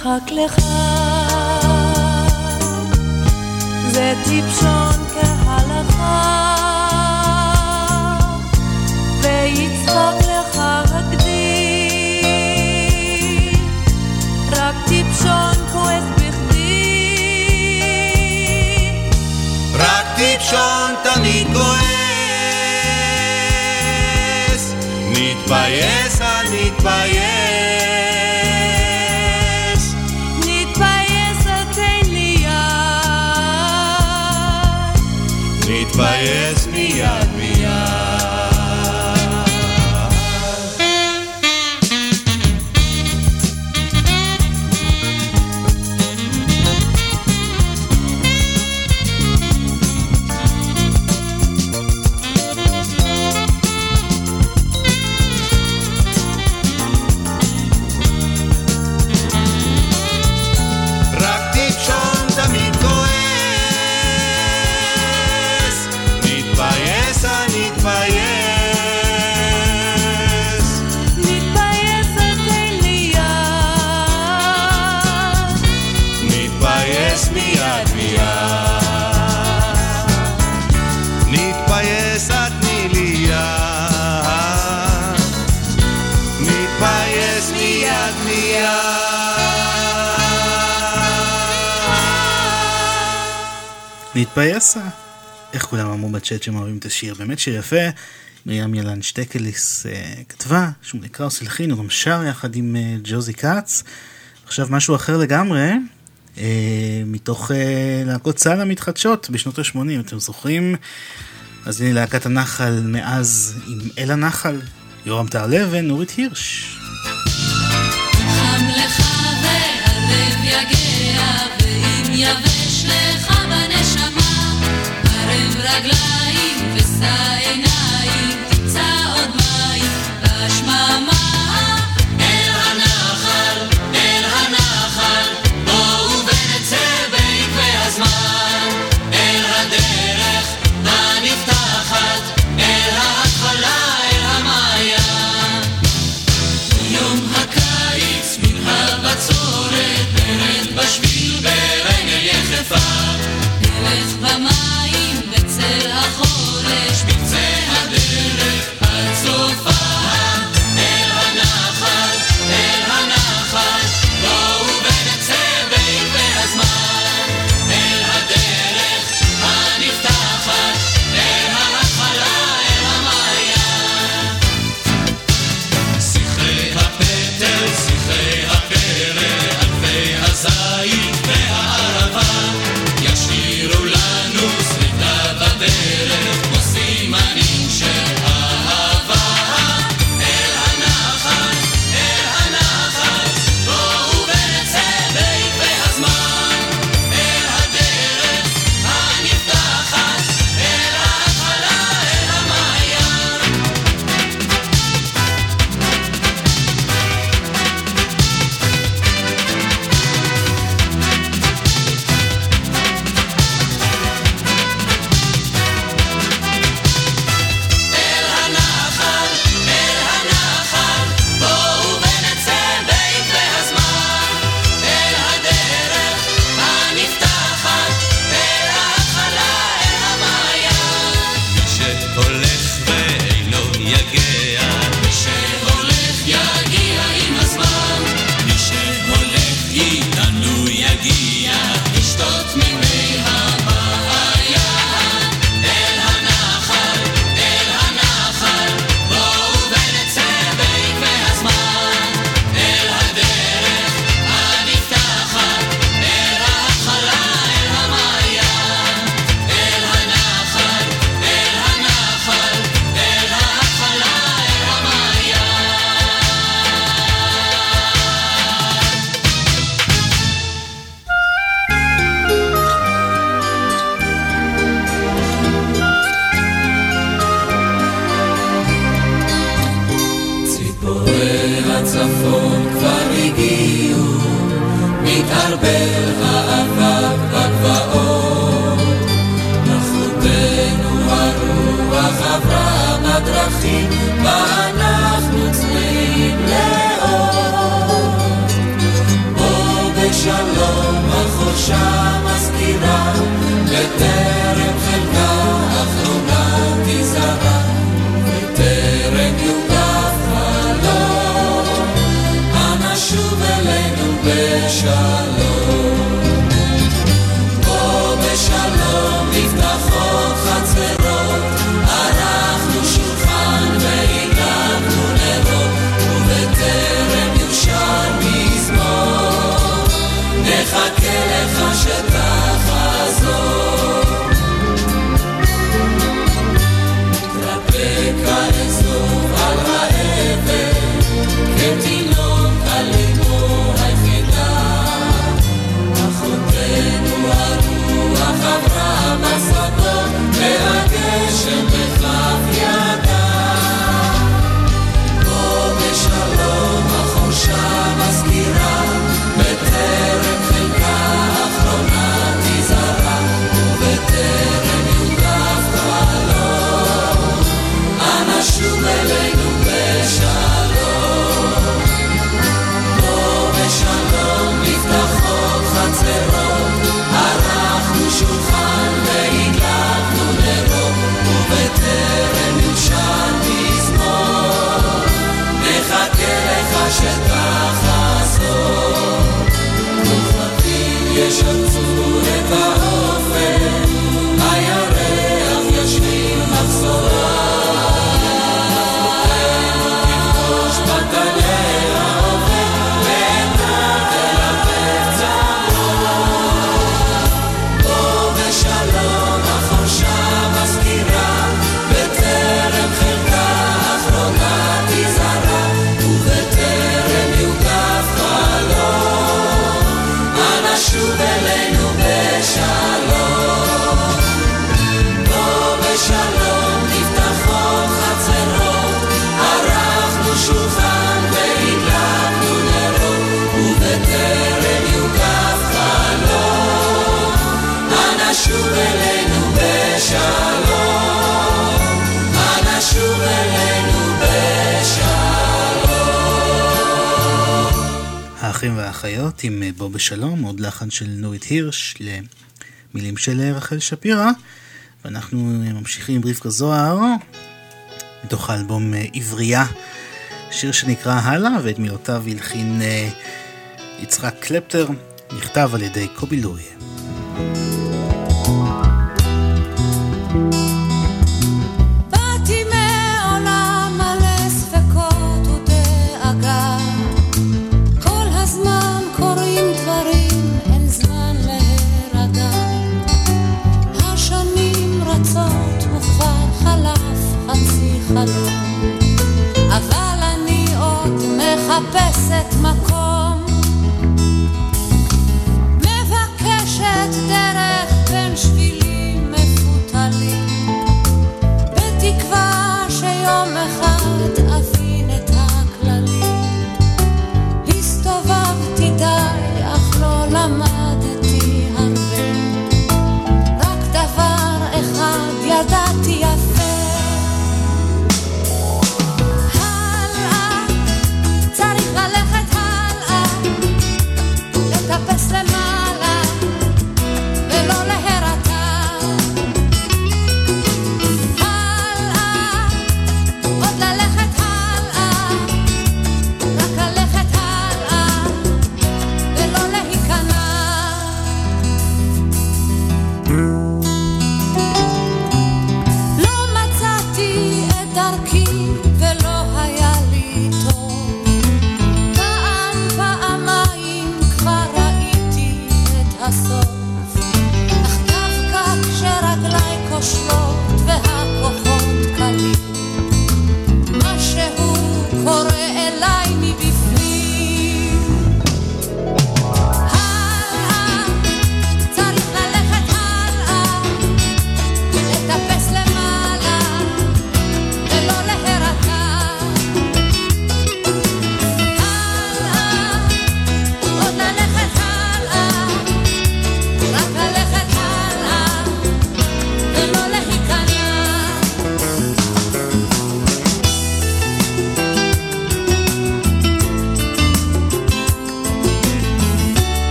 תצחק לך. זה טיפשון כהלכה. ויצחק לך הגדי רק טיפשון כועס בכדי. רק טיפשון תמיד כועס. נתפייס אני נתפייס להתפייסה. איך כולם אמרו בצ'אט שהם אוהבים את השיר, באמת שיר יפה. מרים ילן שטקליס אה, כתבה, שמולי קראוס הלחין, הוא גם שר יחד עם אה, ג'וזי כץ. עכשיו משהו אחר לגמרי, אה, מתוך אה, להקות צה"ל המתחדשות בשנות ה-80, אתם זוכרים? אז הנה להקת הנחל מאז עם אל הנחל, יורם טהרלב ונורית הירש. side. הלחן של נורית הירש למילים של רחל שפירא, ואנחנו ממשיכים עם רבקה זוהר, מתוך האלבום אה, עברייה, שיר שנקרא הלאה, ואת מילותיו הלחין אה, יצחק קלפטר, נכתב על ידי קובי לוריה.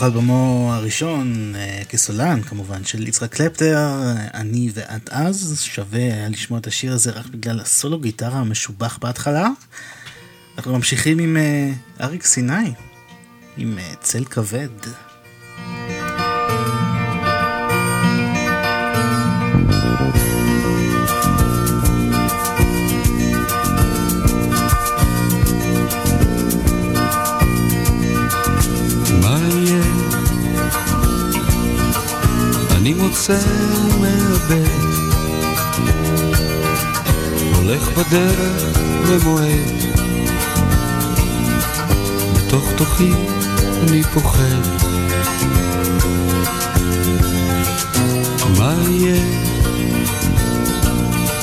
מתוך אלבומו הראשון, אה, כסולן כמובן, של יצחק קלפטר, אני ואת אז, שווה לשמוע את השיר הזה רק בגלל הסולו גיטרה המשובח בהתחלה. אנחנו ממשיכים עם אה, אריק סיני, עם אה, צל כבד. רוצה ומאבד הולך בדרך ומועד בתוך תוכי אני פוחד. מה יהיה?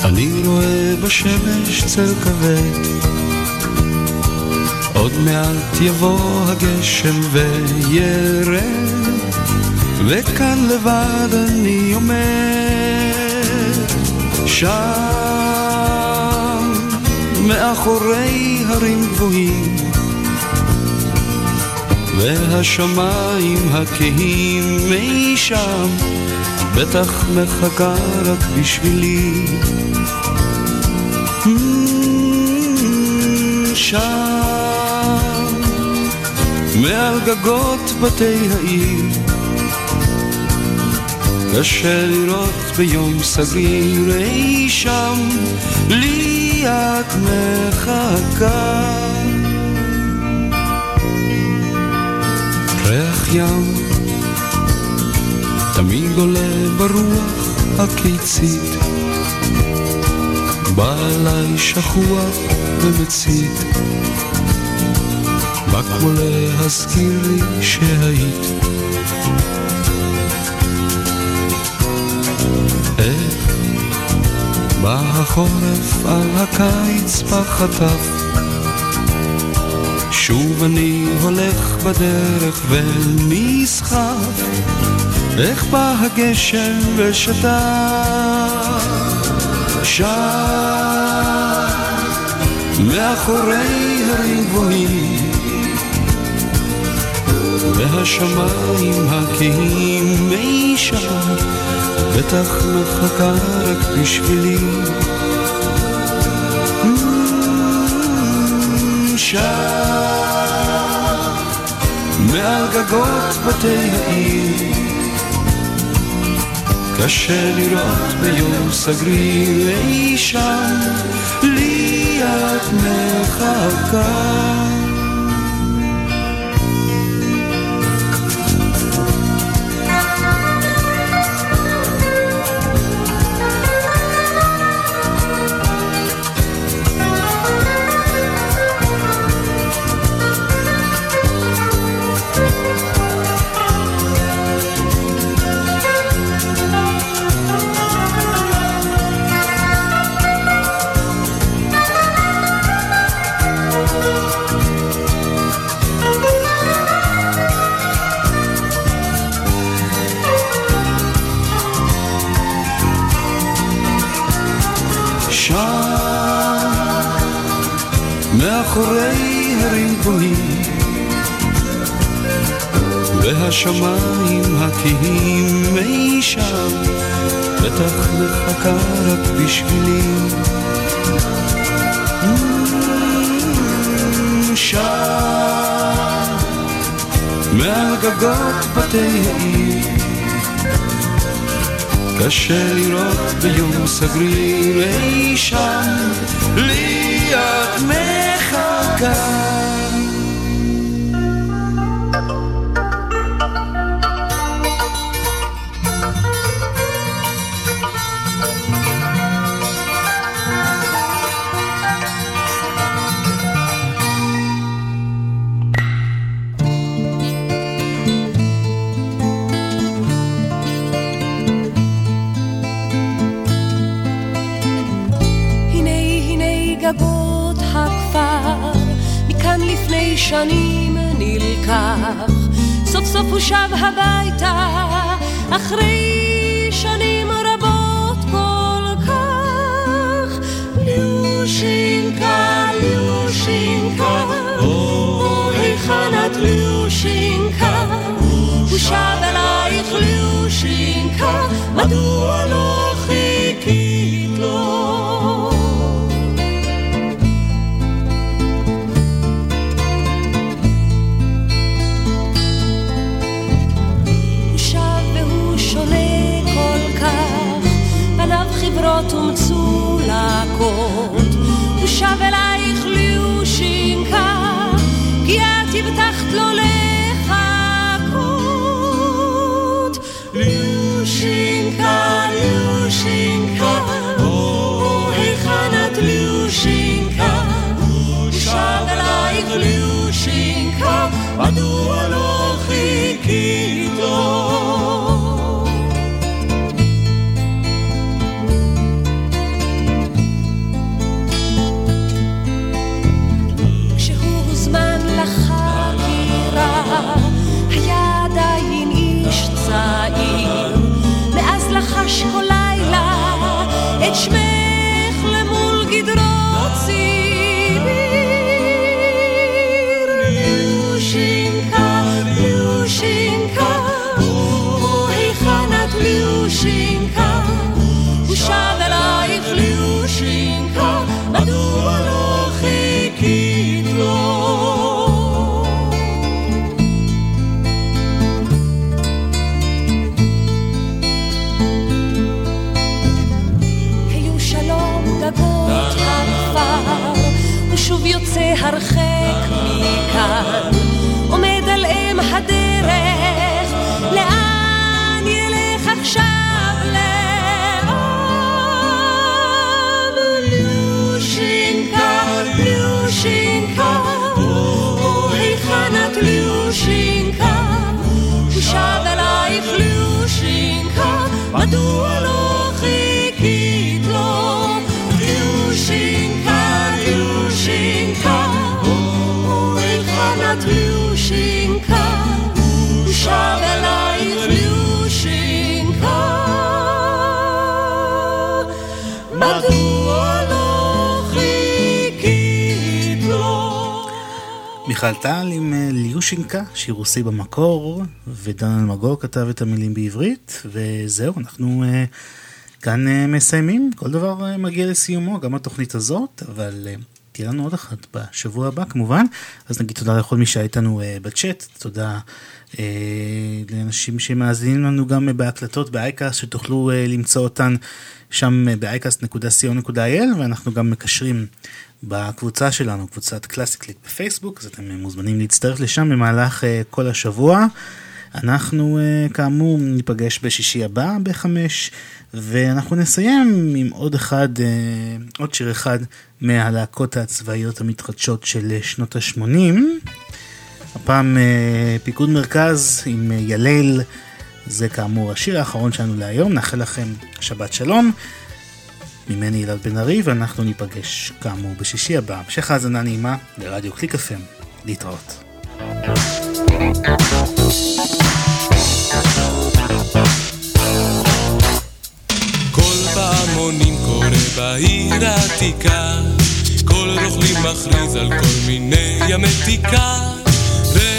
אני רואה בשמש צל כבד. עוד מעט יבוא הגשם וירד וכאן לבד אני עומד שם מאחורי הרים גבוהים והשמיים הכהים אי שם בטח מחכה רק בשבילי. Mm, שם מעל גגות בתי העיר קשה לראות ביום סגריר אי שם לי את מחכה. ריח ים תמיד עולה ברוח הקיצית בא אליי שכוח ומצית. בא כמו להזכיר לי שהיית החורף על הקיץ בחטף. שוב אני הולך בדרך ונסחף איך בא הגשם ושתק שם מאחורי הרים גבוהים. והשמיים הכהים אי שם בטח מחכה רק בשבילי שם מעל גגות בתי העיר. קשה לראות ביום סגריר אי שם לי את מחכה גבוהים. והשמיים הכהים אי שם בטח מחכה רק בשבילי. שם מעל גגות בתי העיר. קשה לראות ביום סגריר אי שם לי את מחכה שנים נלקח, סוף סוף הוא שב הביתה, אחרי שנים רבות כל כך. ליושינקה, ליושינקה, או היכן את ליושינקה? הוא שב אלייך ליושינקה, מדוע לא חיכית לו? מיכל טל עם אה, ליושינקה, שיר רוסי במקור, ודן אלמגור כתב את המילים בעברית, וזהו, אנחנו uh, כאן uh, מסיימים, כל דבר uh, מגיע לסיומו, גם התוכנית הזאת, אבל uh, תהיה לנו עוד אחת בשבוע הבא כמובן, אז נגיד תודה לכל מי שהיה איתנו uh, בצ'אט, תודה לאנשים שמאזינים לנו גם בהקלטות באייקאסט, שתוכלו uh, למצוא אותן שם uh, באייקאסט.co.il, ואנחנו גם מקשרים בקבוצה שלנו, קבוצת קלאסי קליק בפייסבוק, אז אתם מוזמנים להצטרף לשם במהלך כל השבוע. אנחנו כאמור ניפגש בשישי הבא בחמש, ואנחנו נסיים עם עוד אחד, עוד שיר אחד מהלהקות הצבאיות המתחדשות של שנות ה-80. הפעם uh, פיקוד מרכז עם uh, ילל, זה כאמור השיר האחרון שלנו להיום, נאחל לכם שבת שלום. ממני אילן בן ארי, ואנחנו ניפגש כאמור בשישי הבא. המשך האזנה נעימה לרדיו קליק FM. להתראות. בעיר העתיקה, כל רוכלים מכריז על כל מיני ימי תיקה,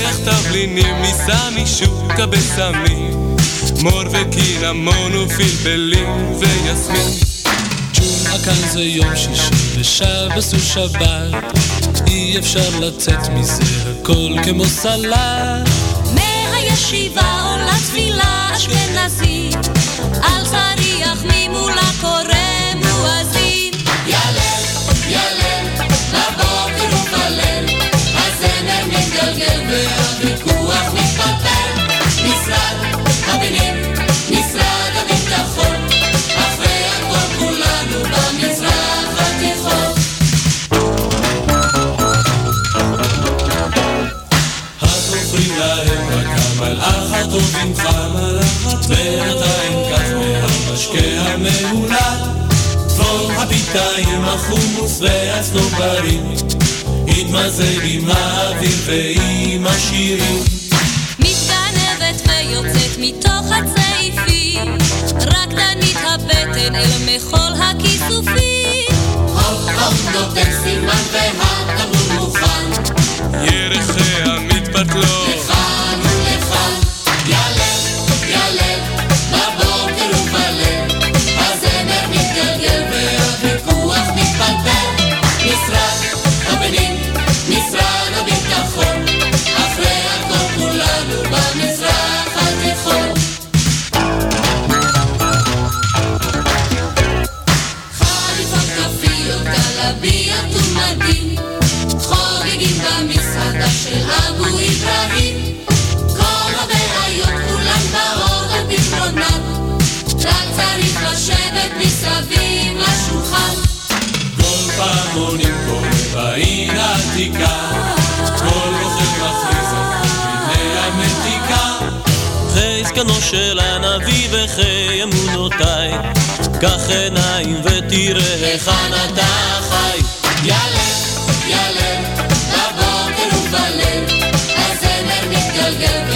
ריח תבלינים מסמי שוקה בסמים, מור וקינמון ופלפלים ויסמין. ג'ומעה כאן זה יום שישי ושבס הוא שבת. אי אפשר לצאת מזה הכל כמו סלט. מהישיבה או לתפילה אשכנזית על צריח ממולה קורא מואזין. ילל, הפיתיים החומוס והצנוברים התמזג עם האוויר ועם השירים. מתגנבת ויוצאת מתוך הצעיפים. רקדנית הבטן אל מחול הכיסופים. הופ הופ נותן סימן והתמרור מוכן, ירחיה מתבטלות זקנו של הנביא וחי אמונותיי, קח עיניים ותראה היכן אתה חי. יאללה, יאללה, בבוקר ובלב, הזמר מתגלגל